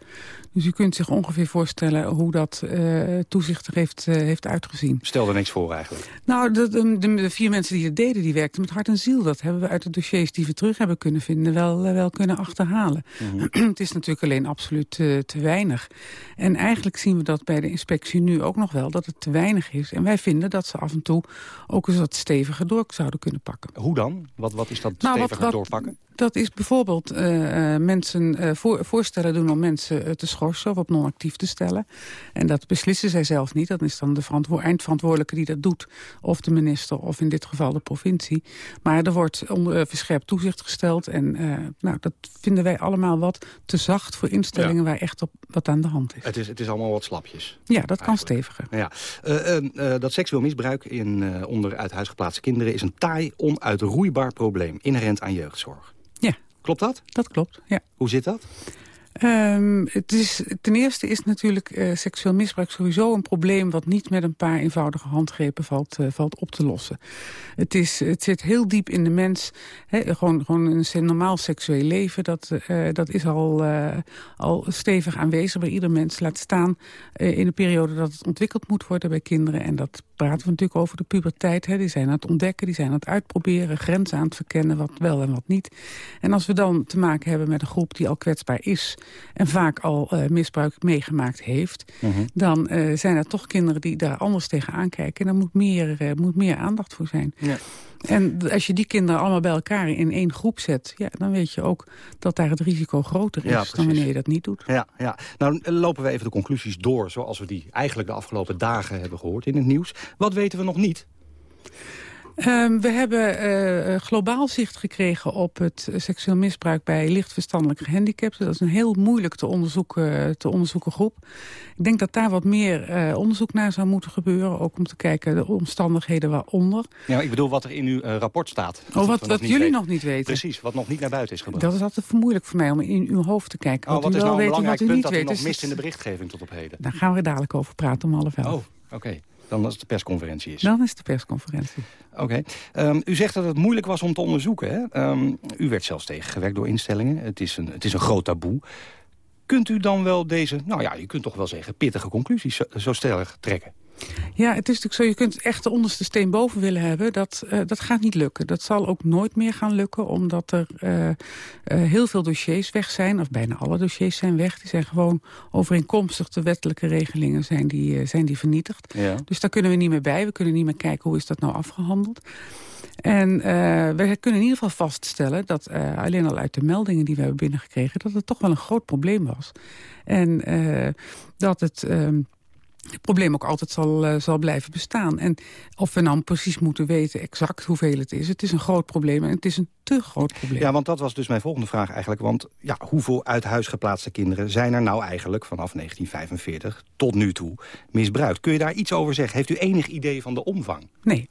Dus u kunt zich ongeveer voorstellen hoe dat eh, toezicht er heeft, eh, heeft uitgezien. Stel er niks voor eigenlijk. Nou, de, de, de- vier mensen die het deden, die werkten met hart en ziel. Dat hebben we uit de dossiers die we terug hebben kunnen vinden wel, wel kunnen achterhalen. het is natuurlijk alleen absoluut te weinig. En eigenlijk zien we dat bij de inspectie nu ook nog wel, dat het te weinig is. En wij vinden dat ze af en toe ook eens wat steviger door zouden kunnen pakken. Hoe dan? Wat, wat is dat Nou, wat- steviger wat- doorpakken? Dat is bijvoorbeeld eh, eh, mensen voor, voorstellen doen om mensen te schorsen of op non-actief te stellen. En dat beslissen zij zelf niet. Dat is dan de verantwo- eindverantwoordelijke die dat doet. Of de minister of in dit geval de provincie. Maar er wordt onder verscherpt toezicht gesteld. En nou, dat vinden wij allemaal wat te zacht voor instellingen waar echt op wat aan de hand is. Het is, het is allemaal wat slapjes. Ja, dat kan steviger. Ja. Dat seksueel misbruik in, onder uit huis geplaatste kinderen... is een taai, onuitroeibaar probleem, inherent aan jeugdzorg. Ja. Klopt dat? Dat klopt, ja. Hoe zit dat? Ehm, het is, ten eerste is natuurlijk eh, seksueel misbruik sowieso een probleem... wat niet met een paar eenvoudige handgrepen valt, eh, valt op te lossen. Het, is, het zit heel diep in de mens. Hè, gewoon, gewoon een normaal seksueel leven, dat, eh, dat is al, al stevig aanwezig bij ieder mens. Laat staan in de periode dat het ontwikkeld moet worden bij kinderen. En dat praten we natuurlijk over de puberteit. Hè. Die zijn aan het ontdekken, die zijn aan het uitproberen... grenzen aan het verkennen, wat wel en wat niet. En als we dan te maken hebben met een groep die al kwetsbaar is... en vaak al eh, misbruik meegemaakt heeft... dan eh, zijn er toch kinderen die daar anders tegen aankijken. En daar moet meer, eh, moet meer aandacht voor zijn. Ja. En als je die kinderen allemaal bij elkaar in één groep zet... Ja, dan weet je ook dat daar het risico groter is Ja, dan wanneer je dat niet doet. Ja, ja. Nou lopen we even de conclusies door... zoals we die eigenlijk de afgelopen dagen hebben gehoord in het nieuws. Wat weten we nog niet? Ehm, we hebben eh, globaal zicht gekregen op het seksueel misbruik bij licht verstandelijke gehandicapten. Dat is een heel moeilijk te onderzoeken, te onderzoeken groep. Ik denk dat daar wat meer eh, onderzoek naar zou moeten gebeuren. Ook om te kijken de omstandigheden waaronder. Ja, ik bedoel wat er in uw eh, rapport staat. Oh, wat, nog wat jullie weten. nog niet weten. Precies, wat nog niet naar buiten is gebracht. Dat is altijd vermoeilijk voor mij om in uw hoofd te kijken. Oh, Wat, is wel nou een weet belangrijk punt niet dat u nog mist in de berichtgeving tot op heden? Daar gaan we dadelijk over praten om half elf. Oh, oké. Dan als het de persconferentie is. Dan is de persconferentie. Oké. Ehm, u zegt dat het moeilijk was om te onderzoeken. Hè? Ehm, u werd zelfs tegengewerkt door instellingen. Het is, een, het is een groot taboe. Kunt u dan wel deze, nou ja, je kunt toch wel zeggen... pittige conclusies zo, zo stellig trekken? Ja, het is natuurlijk zo, je kunt echt de onderste steen boven willen hebben. Dat, eh, dat gaat niet lukken. Dat zal ook nooit meer gaan lukken, omdat er eh, eh, heel veel dossiers weg zijn. Of bijna alle dossiers zijn weg. Die zijn gewoon overeenkomstig de wettelijke regelingen zijn die, zijn die vernietigd. Ja. Dus daar kunnen we niet meer bij. We kunnen niet meer kijken hoe is dat nou afgehandeld. En eh, we kunnen in ieder geval vaststellen dat alleen al uit de meldingen die we hebben binnengekregen... dat het toch wel een groot probleem was. En dat het... ehm, het probleem ook altijd zal, eh, zal blijven bestaan. En of we nou precies moeten weten exact hoeveel het is... het is een groot probleem en het is een te groot probleem. Ja, want dat was dus mijn volgende vraag eigenlijk. Want ja, hoeveel uit huis geplaatste kinderen zijn er nou eigenlijk... vanaf 1945 tot nu toe misbruikt? Kun je daar iets over zeggen? Heeft u enig idee van de omvang? Nee.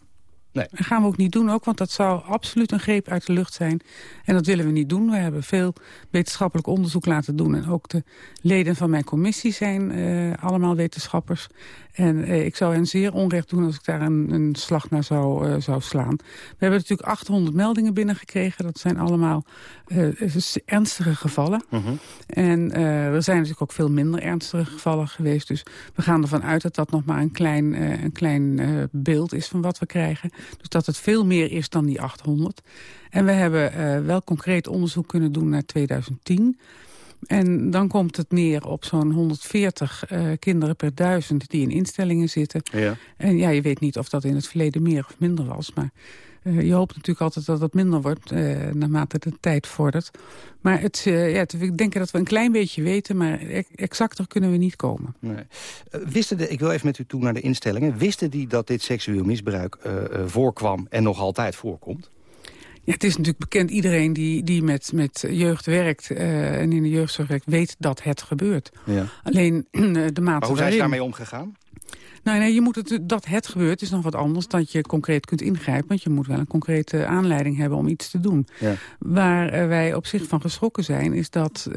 Nee. Dat gaan we ook niet doen, ook, want dat zou absoluut een greep uit de lucht zijn. En dat willen we niet doen. We hebben veel wetenschappelijk onderzoek laten doen. En ook de leden van mijn commissie zijn eh, allemaal wetenschappers. En eh, ik zou hen zeer onrecht doen als ik daar een, een slag naar zou, eh, zou slaan. We hebben natuurlijk 800 meldingen binnengekregen. Dat zijn allemaal ernstige gevallen. En eh, er zijn natuurlijk ook veel minder ernstige gevallen geweest. Dus we gaan ervan uit dat dat nog maar een klein, een klein beeld is van wat we krijgen. Dus dat het veel meer is dan die 800. En we hebben wel concreet onderzoek kunnen doen naar 2010... En dan komt het neer op zo'n 140 uh, kinderen per duizend die in instellingen zitten. Ja. En ja, je weet niet of dat in het verleden meer of minder was. Maar uh, je hoopt natuurlijk altijd dat het minder wordt uh, naarmate de tijd vordert. Maar het, uh, ja, ik denk dat we een klein beetje weten, maar exacter kunnen we niet komen. Nee. wisten de, ik wil even met u toe naar de instellingen. Wisten die dat dit seksueel misbruik voorkwam en nog altijd voorkomt? Ja, het is natuurlijk bekend, iedereen die, die met, met jeugd werkt en in de jeugdzorg werkt, weet dat het gebeurt. Ja. Alleen de mate Maar hoe zijn ze daarmee omgegaan? Nou, nee, je moet het, dat het gebeurt is nog wat anders dat je concreet kunt ingrijpen. Want je moet wel een concrete aanleiding hebben om iets te doen. Ja. Waar uh, wij op zich van geschrokken zijn, is dat uh,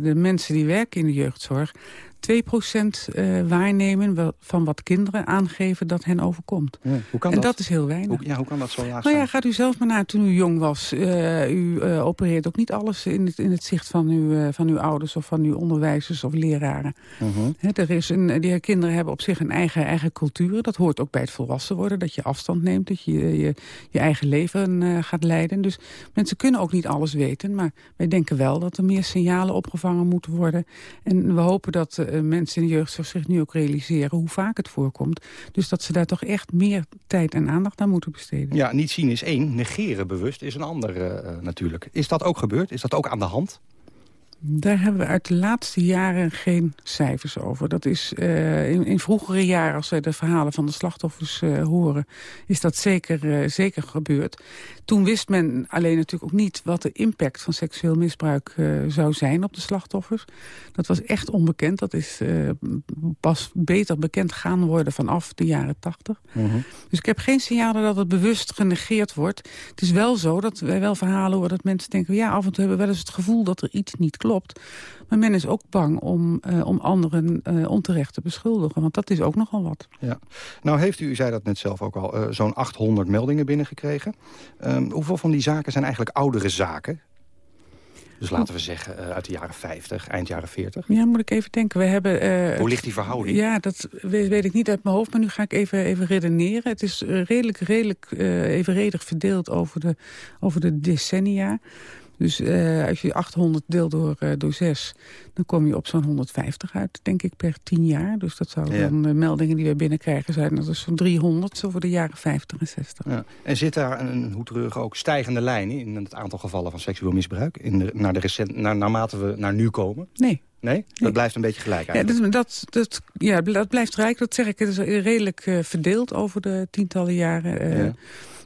de mensen die werken in de jeugdzorg 2% uh, waarnemen van wat kinderen aangeven dat hen overkomt. Ja, hoe kan en dat? dat is heel weinig. Hoe, ja, hoe kan dat zo laag Nou zijn? ja, gaat u zelf maar naar toen u jong was. Uh, u uh, opereert ook niet alles in het, in het zicht van uw, uh, van uw ouders of van uw onderwijzers of leraren. -huh. He, er is een, die kinderen hebben op zich een eigen, eigen cultuur. Dat hoort ook bij het volwassen worden. Dat je afstand neemt, dat je je, je eigen leven gaat leiden. Dus mensen kunnen ook niet alles weten. Maar wij denken wel dat er meer signalen opgevangen moeten worden. En we hopen dat mensen in de jeugd zich nu ook realiseren hoe vaak het voorkomt. Dus dat ze daar toch echt meer tijd en aandacht aan moeten besteden. Ja, niet zien is één, negeren bewust is een ander uh, natuurlijk. Is dat ook gebeurd? Is dat ook aan de hand? Daar hebben we uit de laatste jaren geen cijfers over. Dat is uh, in, in, vroegere jaren, als we de verhalen van de slachtoffers uh, horen... is dat zeker, uh, zeker gebeurd. Toen wist men alleen natuurlijk ook niet... wat de impact van seksueel misbruik zou zijn op de slachtoffers. Dat was echt onbekend. Dat is pas beter bekend gaan worden vanaf de jaren tachtig. Uh -huh. Dus ik heb geen signalen dat het bewust genegeerd wordt. Het is wel zo dat wij wel verhalen horen dat mensen denken... ja, af en toe hebben we wel eens het gevoel dat er iets niet klopt klopt. Maar men is ook bang om, uh, om anderen uh, onterecht te beschuldigen. Want dat is ook nogal wat. Ja. Nou heeft u, u zei dat net zelf ook al, uh, zo'n 800 meldingen binnengekregen. Um, hoeveel van die zaken zijn eigenlijk oudere zaken? Dus laten we zeggen uit de jaren 50, eind jaren 40. Ja, moet ik even denken. We hebben, Hoe ligt die verhouding? Ja, dat weet, weet, ik niet uit mijn hoofd. Maar nu ga ik even, even redeneren. Het is redelijk, redelijk evenredig verdeeld over de, over de decennia. Dus uh, als je 800 deelt door, uh, door 6, dan kom je op zo'n 150 uit, denk ik, per 10 jaar. Dus dat Ja. dan uh, meldingen die we binnenkrijgen zijn. Dat is zo'n 300 over de jaren 50 en 60. Ja. En zit daar een, hoe terug ook stijgende lijn in het aantal gevallen van seksueel misbruik? In de, naar de recent, naar, naarmate we naar nu komen? Nee. Nee? Dat blijft een beetje gelijk Ja, eigenlijk. dat, dat, dat, ja, dat blijft rijk, dat zeg ik. Het is redelijk uh, verdeeld over de tientallen jaren. Uh, Ja.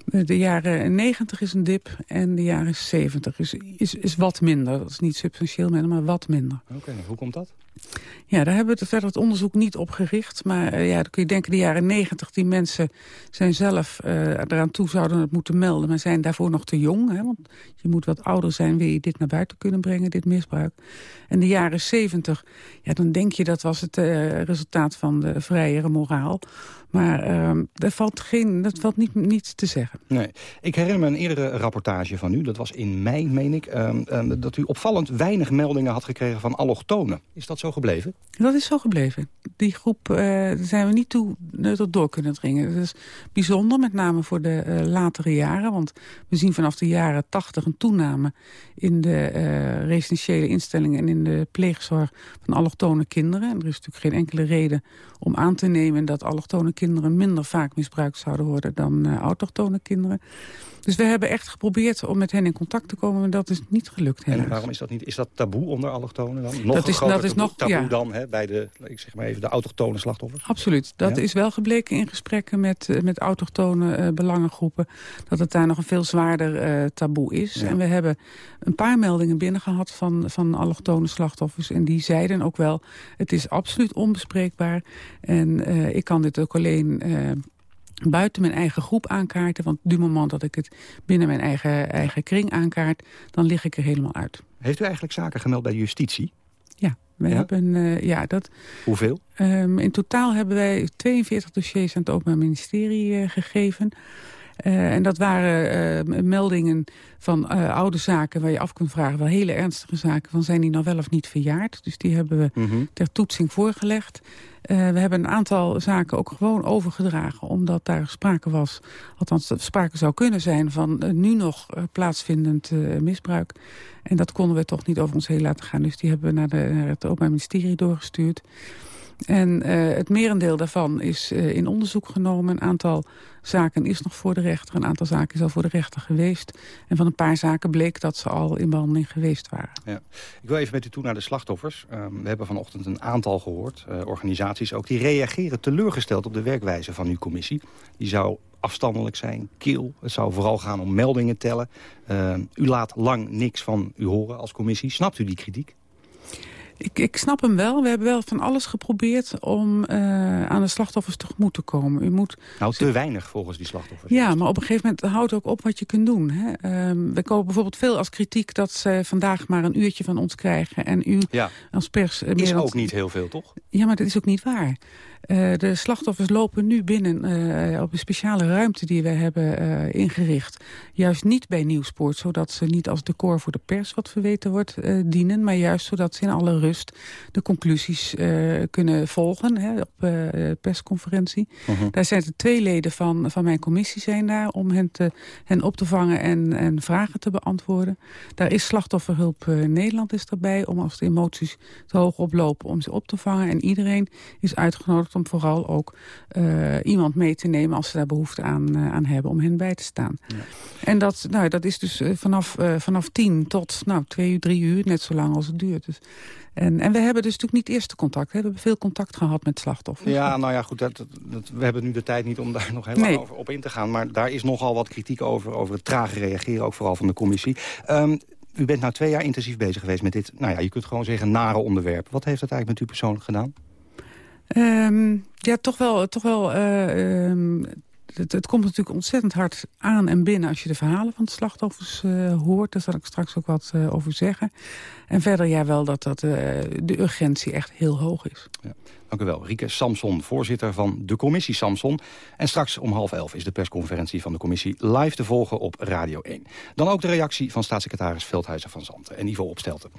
De jaren 90 is een dip en de jaren 70 is, is, is wat minder. Dat is niet substantieel minder, maar wat minder. Oké, hoe komt dat? Ja, daar hebben we het verder het onderzoek niet op gericht. Maar uh, ja, dan kun je denken, de jaren 90, die mensen zijn zelf uh, eraan toe zouden het moeten melden. Maar zijn daarvoor nog te jong. Hè? Want je moet wat ouder zijn, wil je dit naar buiten kunnen brengen, dit misbruik. En de jaren 70, ja, dan denk je dat was het uh, resultaat van de vrijere moraal. Maar uh, daar valt, geen, dat valt niet, niets te zeggen. Nee. Ik herinner me een eerdere rapportage van u, dat was in mei, meen ik... Um, um, dat u opvallend weinig meldingen had gekregen van allochtonen. Is dat zo gebleven? Dat is zo gebleven. Die groep daar zijn we niet toe tot door kunnen dringen. Dat is bijzonder, met name voor de uh, latere jaren. Want we zien vanaf de jaren tachtig een toename... in de residentiële instellingen en in de pleegzorg van allochtone kinderen. En er is natuurlijk geen enkele reden om aan te nemen... dat allochtone kinderen minder vaak misbruikt zouden worden... dan uh, autochtone kinderen. Dus we hebben echt geprobeerd om met hen in contact te komen... maar dat is niet gelukt helaas. En waarom is dat niet? Is dat taboe onder allochtonen dan? Nog dat is, dat is taboe, nog, taboe ja. dan hè, bij de, ik zeg maar even, de autochtone slachtoffers? Absoluut. Dat Ja? is wel gebleken in gesprekken met, uh, met autochtone uh, belangengroepen... dat het daar nog een veel zwaarder uh, taboe is. Ja. En we hebben een paar meldingen binnengehad van, van allochtone slachtoffers... en die zeiden ook wel, het is absoluut onbespreekbaar... en uh, ik kan dit ook alleen... Buiten mijn eigen groep aankaarten. Want du moment dat ik het binnen mijn eigen, eigen kring aankaart... dan lig ik er helemaal uit. Heeft u eigenlijk zaken gemeld bij justitie? Ja, we Ja? hebben... Uh, ja, dat, Hoeveel? um, in totaal hebben wij 42 dossiers aan het Openbaar Ministerie uh, gegeven. Uh, en dat waren uh, meldingen van uh, oude zaken waar je af kunt vragen... wel hele ernstige zaken van zijn die nou wel of niet verjaard. Dus die hebben we mm -hmm. ter toetsing voorgelegd. we hebben een aantal zaken ook gewoon overgedragen... omdat daar sprake was, althans sprake zou kunnen zijn... van nu nog plaatsvindend misbruik. En dat konden we toch niet over ons heen laten gaan. Dus die hebben we naar, de, naar het Openbaar Ministerie doorgestuurd. En uh, het merendeel daarvan is uh, in onderzoek genomen. Een aantal zaken is nog voor de rechter. Een aantal zaken is al voor de rechter geweest. En van een paar zaken bleek dat ze al in behandeling geweest waren. Ja. Ik wil even met u toe naar de slachtoffers. Uh, we hebben vanochtend een aantal gehoord, organisaties ook... die reageren teleurgesteld op de werkwijze van uw commissie. Die zou afstandelijk zijn, kil. Het zou vooral gaan om meldingen tellen. u laat lang niks van u horen als commissie. Snapt u die kritiek? Ik, ik snap hem wel. We hebben wel van alles geprobeerd om uh, aan de slachtoffers tegemoet te komen. U moet... Nou, te weinig volgens die slachtoffers. Ja, maar op een gegeven moment houdt ook op wat je kunt doen. Hè. Um, we komen bijvoorbeeld veel als kritiek dat ze vandaag maar een uurtje van ons krijgen. En u ja. als pers... Uh, is ook niet heel veel, toch? Ja, maar dat is ook niet waar. Uh, de slachtoffers lopen nu binnen uh, op een speciale ruimte die we hebben uh, ingericht. Juist niet bij Nieuwspoort, zodat ze niet als decor voor de pers wat verweten wordt dienen. Maar juist zodat ze in alle rust de conclusies kunnen volgen hè, op de persconferentie. -huh. Daar zijn er twee leden van, van mijn commissie zijn daar om hen, te, hen op te vangen en, en vragen te beantwoorden. Daar is Slachtofferhulp Nederland is erbij om als de emoties te hoog oplopen om ze op te vangen. En iedereen is uitgenodigd om vooral ook uh, iemand mee te nemen als ze daar behoefte aan, uh, aan hebben om hen bij te staan. Ja. En dat, nou, dat is dus uh, vanaf, vanaf tien tot nou, twee uur, drie uur, net zo lang als het duurt. Dus, en, en we hebben dus natuurlijk niet eerste contact. We hebben veel contact gehad met slachtoffers. Ja, nou ja, goed, dat, dat, we hebben nu de tijd niet om daar nog heel nee. lang over op in te gaan. Maar daar is nogal wat kritiek over, over het trage reageren, ook vooral van de commissie. Um, u bent nou twee jaar intensief bezig geweest met dit, nou ja, je kunt gewoon zeggen, nare onderwerp. Wat heeft het eigenlijk met u persoonlijk gedaan? Um, ja, toch wel. Toch wel uh, um, het, het, komt natuurlijk ontzettend hard aan en binnen als je de verhalen van de slachtoffers uh, hoort. Daar zal ik straks ook wat uh, over zeggen. En verder ja wel dat, dat de urgentie echt heel hoog is. Ja. Dank u wel. Rieke Samson, voorzitter van de commissie Samson. En straks om half elf is de persconferentie van de commissie live te volgen op Radio 1. Dan ook de reactie van staatssecretaris Veldhuizen van Zanten en Ivo Opstelten.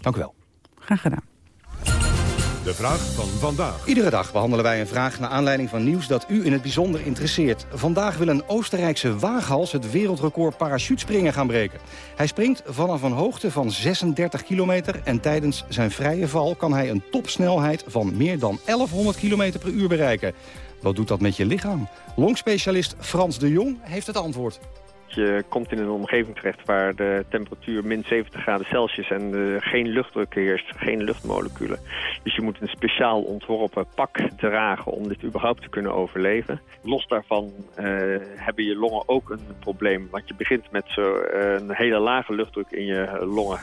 Dank u wel. Graag gedaan. De vraag van vandaag. Iedere dag behandelen wij een vraag naar aanleiding van nieuws dat u in het bijzonder interesseert. Vandaag wil een Oostenrijkse waaghals het wereldrecord parachutespringen gaan breken. Hij springt vanaf een hoogte van 36 kilometer en tijdens zijn vrije val kan hij een topsnelheid van meer dan 1100 kilometer per uur bereiken. Wat doet dat met je lichaam? Longspecialist Frans de Jong heeft het antwoord. Je komt in een omgeving terecht waar de temperatuur min 70 graden Celsius en uh, geen luchtdruk heerst, geen luchtmoleculen. Dus je moet een speciaal ontworpen pak dragen om dit überhaupt te kunnen overleven. Los daarvan uh, hebben je longen ook een probleem, want je begint met zo, uh, een hele lage luchtdruk in je longen.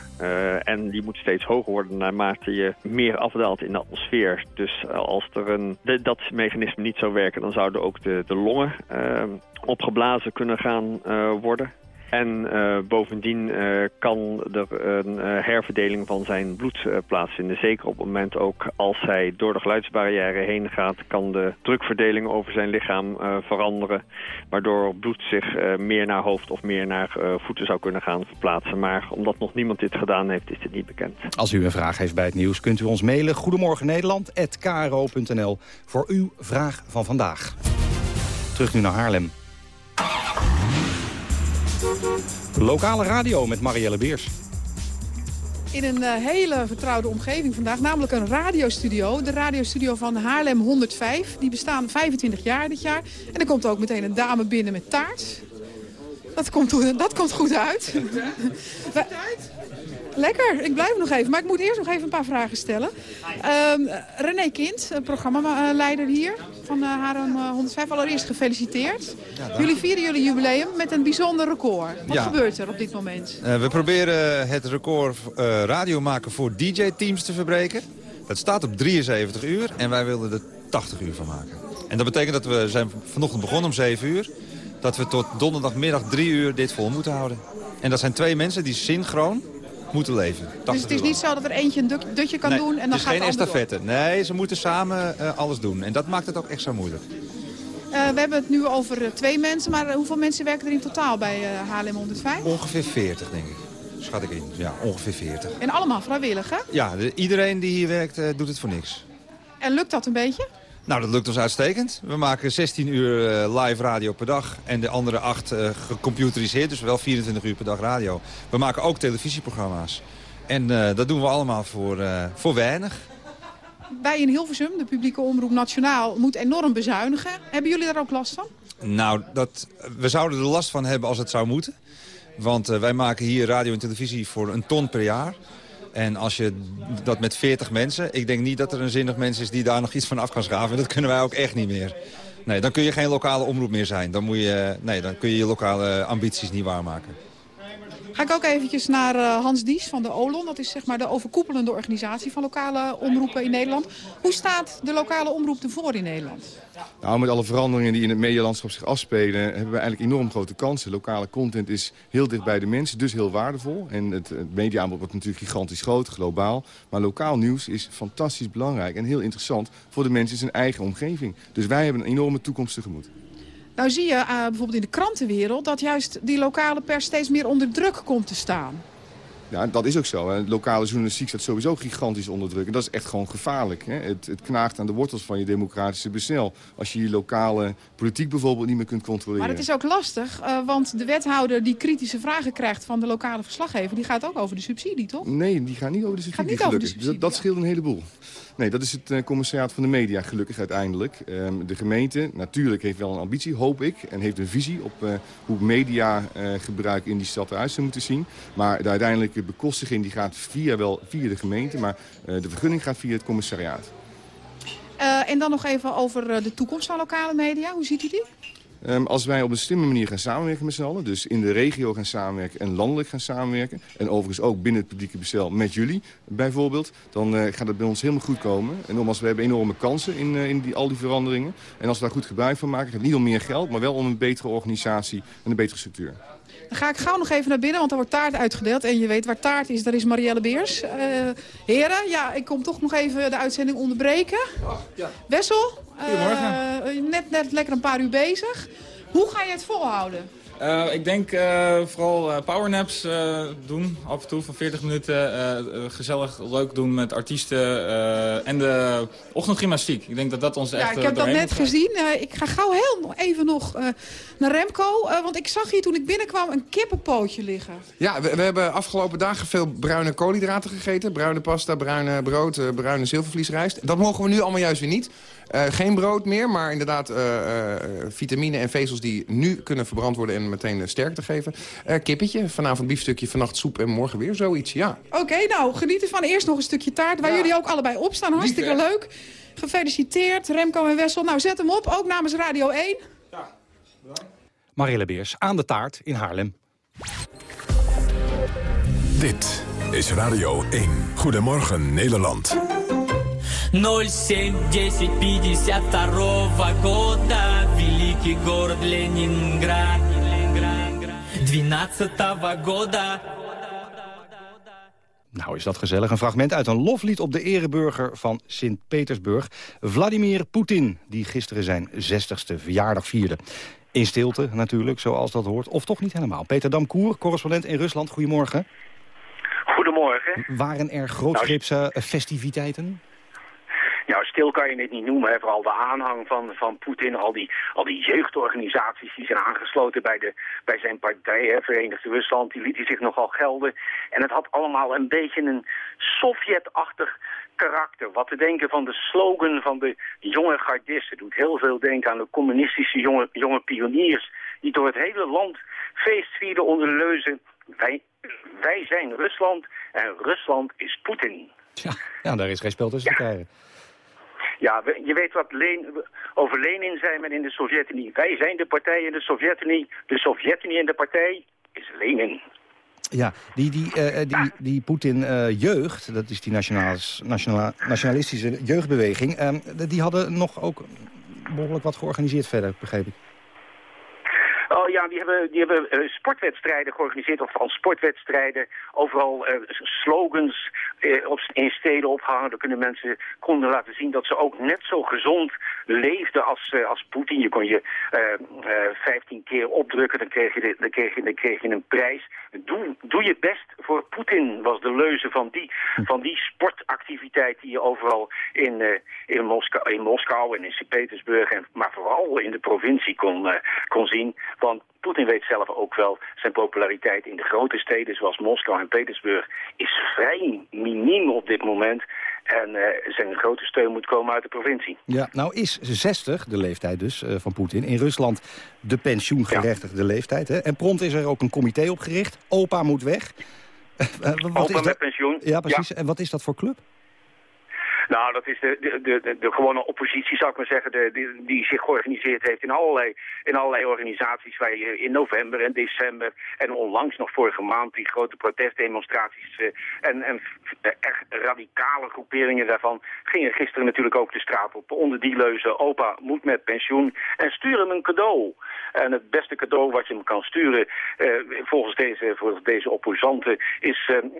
en die moet steeds hoger worden naarmate je meer afdaalt in de atmosfeer. Dus als er een, dat mechanisme niet zou werken, dan zouden ook de, de longen opgeblazen kunnen gaan uh, worden. En uh, bovendien uh, kan er een herverdeling van zijn bloed plaatsvinden. Zeker op het moment ook als hij door de geluidsbarrière heen gaat... kan de drukverdeling over zijn lichaam veranderen. Waardoor bloed zich meer naar hoofd of meer naar voeten zou kunnen gaan verplaatsen. Maar omdat nog niemand dit gedaan heeft, is dit niet bekend. Als u een vraag heeft bij het nieuws, kunt u ons mailen. Goedemorgen Nederland@kro.nl voor uw vraag van vandaag. Terug nu naar Haarlem. Lokale radio met Marielle Beers. In een uh, hele vertrouwde omgeving vandaag, namelijk een radiostudio. De radiostudio van Haarlem 105. Die bestaan 25 jaar dit jaar. En er komt ook meteen een dame binnen met taart. Dat komt, dat komt goed uit. Lekker, ik blijf nog even. Maar ik moet eerst nog even een paar vragen stellen. Um, René Kind, programmaleider hier van uh, Haarlem 105. Allereerst gefeliciteerd. Ja, jullie vieren jullie jubileum met een bijzonder record. Wat ja. gebeurt er op dit moment? Uh, we proberen het record uh, radio maken voor DJ-teams te verbreken. Dat staat op 73 uur en wij wilden er 80 uur van maken. En dat betekent dat we zijn vanochtend begonnen om 7 uur. Dat we tot donderdagmiddag 3 uur dit vol moeten houden. En dat zijn twee mensen die synchroon moeten leven. Dus het is niet zo dat er eentje een dutje kan nee, doen en dan gaat het is geen estafette. Nee, ze moeten samen uh, alles doen. En dat maakt het ook extra moeilijk. we hebben het nu over twee mensen, maar hoeveel mensen werken er in totaal bij HLM 105? Ongeveer 40, denk ik. Schat ik in. Ja, ongeveer 40. En allemaal vrijwillig, hè? Ja, iedereen die hier werkt doet het voor niks. En lukt dat een beetje? Nou, dat lukt ons uitstekend. We maken 16 uur uh, live radio per dag en de andere 8 uh, gecomputeriseerd. Dus wel 24 uur per dag radio. We maken ook televisieprogramma's. En uh, dat doen we allemaal voor, voor weinig. Wij in Hilversum, de publieke omroep nationaal, moet enorm bezuinigen. Hebben jullie daar ook last van? Nou, dat, we zouden er last van hebben als het zou moeten. Want wij maken hier radio en televisie voor een ton per jaar. En als je dat met 40 mensen... ik denk niet dat er een zinnig mens is die daar nog iets van af kan schaven. Dat kunnen wij ook echt niet meer. Nee, dan kun je geen lokale omroep meer zijn. Dan, moet je, nee, dan kun je je lokale ambities niet waarmaken. Ga ik ook eventjes naar uh, Hans Dies van de OLON. Dat is zeg maar de overkoepelende organisatie van lokale omroepen in Nederland. Hoe staat de lokale omroep ervoor in Nederland? Nou, met alle veranderingen die in het medialandschap zich afspelen... hebben we eigenlijk enorm grote kansen. Lokale content is heel dicht bij de mensen, dus heel waardevol. En het, het wordt natuurlijk gigantisch groot, globaal. Maar lokaal nieuws is fantastisch belangrijk en heel interessant... voor de mensen in zijn eigen omgeving. Dus wij hebben een enorme toekomst tegemoet. Nou zie je uh, bijvoorbeeld in de krantenwereld... dat juist die lokale pers steeds meer onder druk komt te staan. Ja, dat is ook zo. Hè. Lokale journalistiek staat sowieso gigantisch onder druk. En dat is echt gewoon gevaarlijk. Hè. Het, het, knaagt aan de wortels van je democratische bestel. Als je je lokale politiek bijvoorbeeld niet meer kunt controleren. Maar het is ook lastig, uh, want de wethouder die kritische vragen krijgt van de lokale verslaggever... die gaat ook over de subsidie, toch? Nee, die gaat niet over de subsidie, gaat niet over de subsidie, dat, dat scheelt een heleboel. Nee, dat is het uh, commissariaat van de media, gelukkig uiteindelijk. Um, de gemeente, natuurlijk, heeft wel een ambitie, hoop ik. En heeft een visie op uh, hoe mediagebruik in die stad eruit zou moeten zien. Maar de uiteindelijke bekostiging die gaat via, wel, via de gemeente. Maar de vergunning gaat via het commissariaat. en dan nog even over de toekomst van lokale media. Hoe ziet u die? Um, als wij op een slimme manier gaan samenwerken met z'n allen... dus in de regio gaan samenwerken en landelijk gaan samenwerken... en overigens ook binnen het publieke bestel met jullie bijvoorbeeld... dan uh, gaat het bij ons helemaal goed komen. En nogmaals, we hebben enorme kansen in, uh, in die, al die veranderingen. En als we daar goed gebruik van maken... gaat het niet om meer geld, maar wel om een betere organisatie en een betere structuur. Dan ga ik gauw nog even naar binnen, want er wordt taart uitgedeeld. En je weet waar taart is, daar is Marielle Beers. Uh, heren, ja, ik kom toch nog even de uitzending onderbreken. Ja. Wessel, uh, net, net lekker een paar uur bezig. Hoe ga je het volhouden? Uh, ik denk uh, vooral uh, powernaps doen, af en toe van 40 minuten. gezellig leuk doen met artiesten en de ochtendgymnastiek. Ik denk dat dat ons ja, echt Ja, ik heb dat net gezien. ik ga gauw heel even nog naar Remco. want ik zag hier toen ik binnenkwam een kippenpootje liggen. Ja, we, we, hebben afgelopen dagen veel bruine koolhydraten gegeten. Bruine pasta, bruine brood, bruine zilvervliesrijst. Dat mogen we nu allemaal juist weer niet. Uh, geen brood meer, maar inderdaad vitamine en vezels die nu kunnen verbrand worden en meteen sterk te geven. kippetje, vanavond biefstukje, vannacht soep en morgen weer zoiets, ja. Oké, okay, nou, geniet ervan. Eerst nog een stukje taart, waar ja. jullie ook allebei op staan. Hartstikke Lief, leuk. Gefeliciteerd, Remco en Wessel. Nou, zet hem op, ook namens Radio 1. Ja, Marielle Beers, aan de taart in Haarlem. Dit is Radio 1. Goedemorgen, Nederland. 07-10-52 года Великий город Ленинград 12 года Nou is dat gezellig. Een fragment uit een loflied op de ereburger van Sint-Petersburg. Vladimir Poetin, die gisteren zijn 60ste verjaardag vierde. In stilte natuurlijk, zoals dat hoort. Of toch niet helemaal. Peter Damkoer, correspondent in Rusland. Goedemorgen. Goedemorgen. Waren er grootgripse nou, festiviteiten? Nou, stil kan je het niet noemen. Hè. Vooral de aanhang van, van Poetin, al die, al die jeugdorganisaties die zijn aangesloten bij, de, bij zijn partij, hè, Verenigd Rusland, die liet hij zich nogal gelden. En het had allemaal een beetje een Sovjet-achtig karakter. Wat te denken van de slogan van de jonge gardisten. Doet heel veel denken aan de communistische jonge, jonge pioniers... die door het hele land feest vierden onder de leuze... Wij, wij zijn Rusland en Rusland is Poetin. Ja, ja, daar is geen spel tussen te krijgen. Ja, je weet wat over Lenin zei men in de Sovjet-Unie. Wij zijn de partij in de Sovjet-Unie. De Sovjet-Unie in de partij is Lenin. Ja, die, die, uh, die, die Poetin-jeugd, uh, dat is die nationaal, nationalistische jeugdbeweging... Uh, die hadden nog ook behoorlijk wat georganiseerd verder, begreep ik. Oh ja, die hebben, die hebben uh, sportwedstrijden georganiseerd, of van sportwedstrijden. Overal uh, slogans uh, op, in steden ophangen. Dan kunnen mensen konden laten zien dat ze ook net zo gezond leefden als, als Poetin. Je kon je 15 keer opdrukken, dan kreeg, je de, dan, kreeg je, dan kreeg je een prijs. Doe, doe je best voor Poetin, was de leuze van die, van die sportactiviteit die je overal in, in, Moskou, in Moskou en in Sint-Petersburg, maar vooral in de provincie kon, kon zien. Want Poetin weet zelf ook wel, zijn populariteit in de grote steden zoals Moskou en Petersburg is vrij miniem op dit moment. En uh, zijn grote steun moet komen uit de provincie. Ja, nou is 60, de leeftijd dus, uh, van Poetin. In Rusland de pensioengerechtigde ja. leeftijd. Hè? En prompt is er ook een comité opgericht. Opa moet weg. Uh, wat Opa is met pensioen. Ja, precies. Ja. En wat is dat voor club? Nou, dat is de, de, de, de, gewone oppositie, zou ik maar zeggen, de, die, die zich georganiseerd heeft in allerlei, in allerlei organisaties waar je in november en december en onlangs nog vorige maand die grote protestdemonstraties uh, en, en echt radicale groeperingen daarvan gingen gisteren natuurlijk ook de straat op onder die leuze opa moet met pensioen en stuur hem een cadeau. En het beste cadeau wat je hem kan sturen volgens, deze, volgens deze opposanten is een,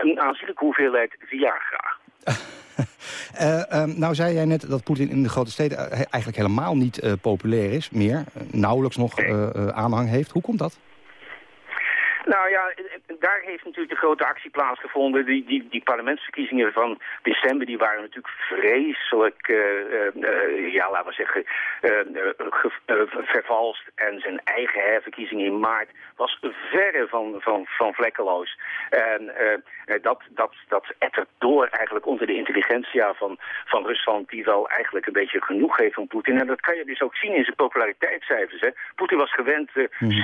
een aanzienlijke hoeveelheid Viagra. uh, um, nou zei jij net dat Poetin in de grote steden eigenlijk helemaal niet uh, populair is meer. nauwelijks nog aanhang heeft. Hoe komt dat? Nou ja, daar heeft natuurlijk de grote actie plaatsgevonden. Die, die, die parlementsverkiezingen van december die waren natuurlijk vreselijk, uh, uh, ja laten we zeggen, uh, vervalst. En zijn eigen herverkiezing in maart was verre van, van, van vlekkeloos. En dat, dat, dat ettert door eigenlijk onder de intelligentsia van, van Rusland... die wel eigenlijk een beetje genoeg heeft van Poetin. En dat kan je dus ook zien in zijn populariteitscijfers. Poetin was gewend mm. 70%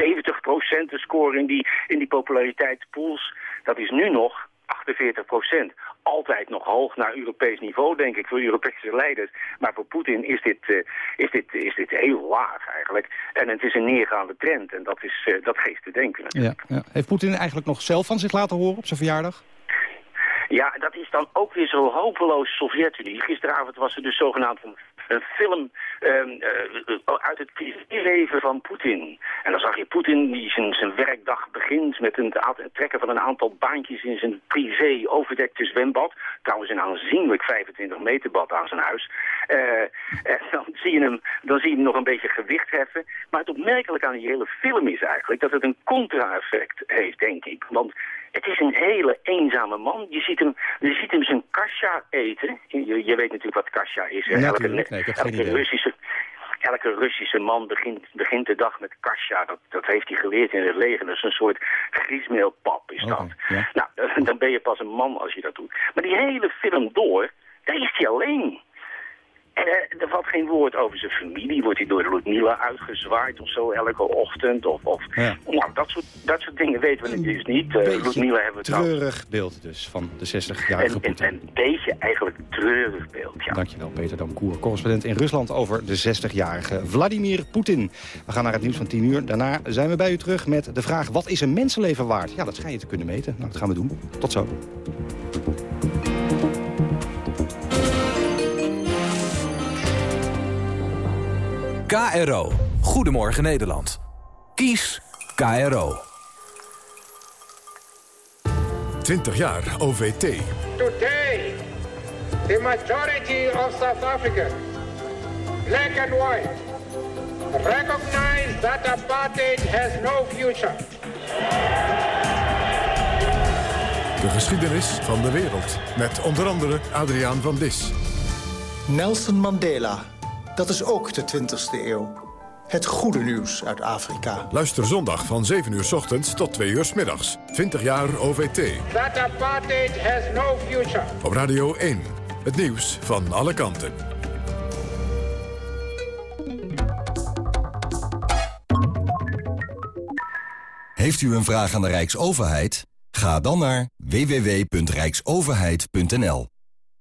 te scoren die in die populariteitspools. Dat is nu nog 48 procent. Altijd nog hoog naar Europees niveau, denk ik, voor Europese leiders. Maar voor Poetin is dit, uh, is, dit, is dit heel laag eigenlijk. En het is een neergaande trend en dat, is, uh, dat geeft te denken. Ja, ja. Heeft Poetin eigenlijk nog zelf van zich laten horen op zijn verjaardag? Ja, dat is dan ook weer zo hopeloos Sovjet-Unie. Gisteravond was er dus zogenaamd een, een film um, uh, uit het privéleven van Poetin. En dan zag je Poetin die zijn, zijn werkdag begint met een, het trekken van een aantal baantjes in zijn privé overdekte zwembad. Trouwens een aanzienlijk 25 meter bad aan zijn huis. Uh, en dan zie, je hem, zie je hem nog een beetje gewicht heffen. Maar het opmerkelijke aan die hele film is eigenlijk dat het een contra-effect heeft, denk ik. Want het is een hele eenzame man. Je ziet hem, je ziet hem zijn kasha eten. Je, je weet natuurlijk wat kasha is. Elke, nee, elke Russische, elke Russische man begint, begint de dag met kasha. Dat, dat heeft hij geleerd in het leger. Dat is een soort griesmeelpap is dat. Okay. Nou, dan ben je pas een man als je dat doet. Maar die hele film door, daar is hij alleen. En uh, er valt geen woord over zijn familie. Wordt hij door Ludmilla uitgezwaaid of zo elke ochtend? Of, of ja. nou, dat soort, dat soort dingen weten we dus niet. Uh, Ludmilla hebben we treurig beeld dus van de 60-jarige Poetin. Een beetje eigenlijk treurig beeld, ja. Dankjewel, Peter Damkoer, correspondent in Rusland over de 60-jarige Vladimir Poetin. We gaan naar het nieuws van 10 uur. Daarna zijn we bij u terug met de vraag, wat is een mensenleven waard? Ja, dat schijn je te kunnen meten. Nou, dat gaan we doen. Tot zo. KRO. Goedemorgen Nederland. Kies KRO. 20 jaar OVT. Today, the majority of South Africa, black and white, recognize that apartheid has no future. De geschiedenis van de wereld. Met onder andere Adriaan van Dis. Nelson Mandela dat is ook de 20e eeuw. Het goede nieuws uit Afrika. Luister zondag van 7 uur s ochtends tot 2 uur s middags. 20 jaar OVT. That apartheid has no future. Op Radio 1. Het nieuws van alle kanten. Heeft u een vraag aan de Rijksoverheid? Ga dan naar www.rijksoverheid.nl.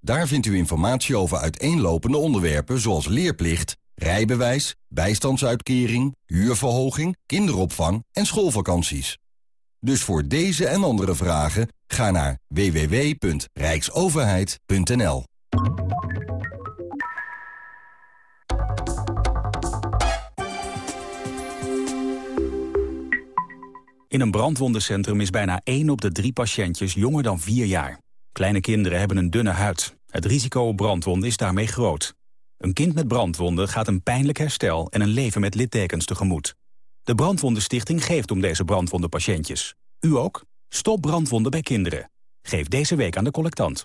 Daar vindt u informatie over uiteenlopende onderwerpen zoals leerplicht, rijbewijs, bijstandsuitkering, huurverhoging, kinderopvang en schoolvakanties. Dus voor deze en andere vragen ga naar www.rijksoverheid.nl. In een brandwondencentrum is bijna 1 op de drie patiëntjes jonger dan 4 jaar. Kleine kinderen hebben een dunne huid. Het risico op brandwonden is daarmee groot. Een kind met brandwonden gaat een pijnlijk herstel en een leven met littekens tegemoet. De Brandwondenstichting geeft om deze brandwondenpatiëntjes. U ook? Stop brandwonden bij kinderen. Geef deze week aan de collectant.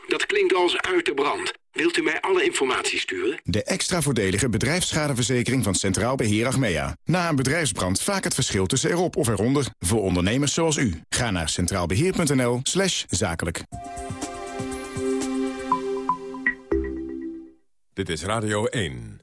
dat klinkt als uit de brand. Wilt u mij alle informatie sturen? De extra voordelige bedrijfsschadeverzekering van Centraal Beheer Achmea. Na een bedrijfsbrand vaak het verschil tussen erop of eronder. Voor ondernemers zoals u. Ga naar centraalbeheer.nl slash zakelijk. Dit is Radio 1.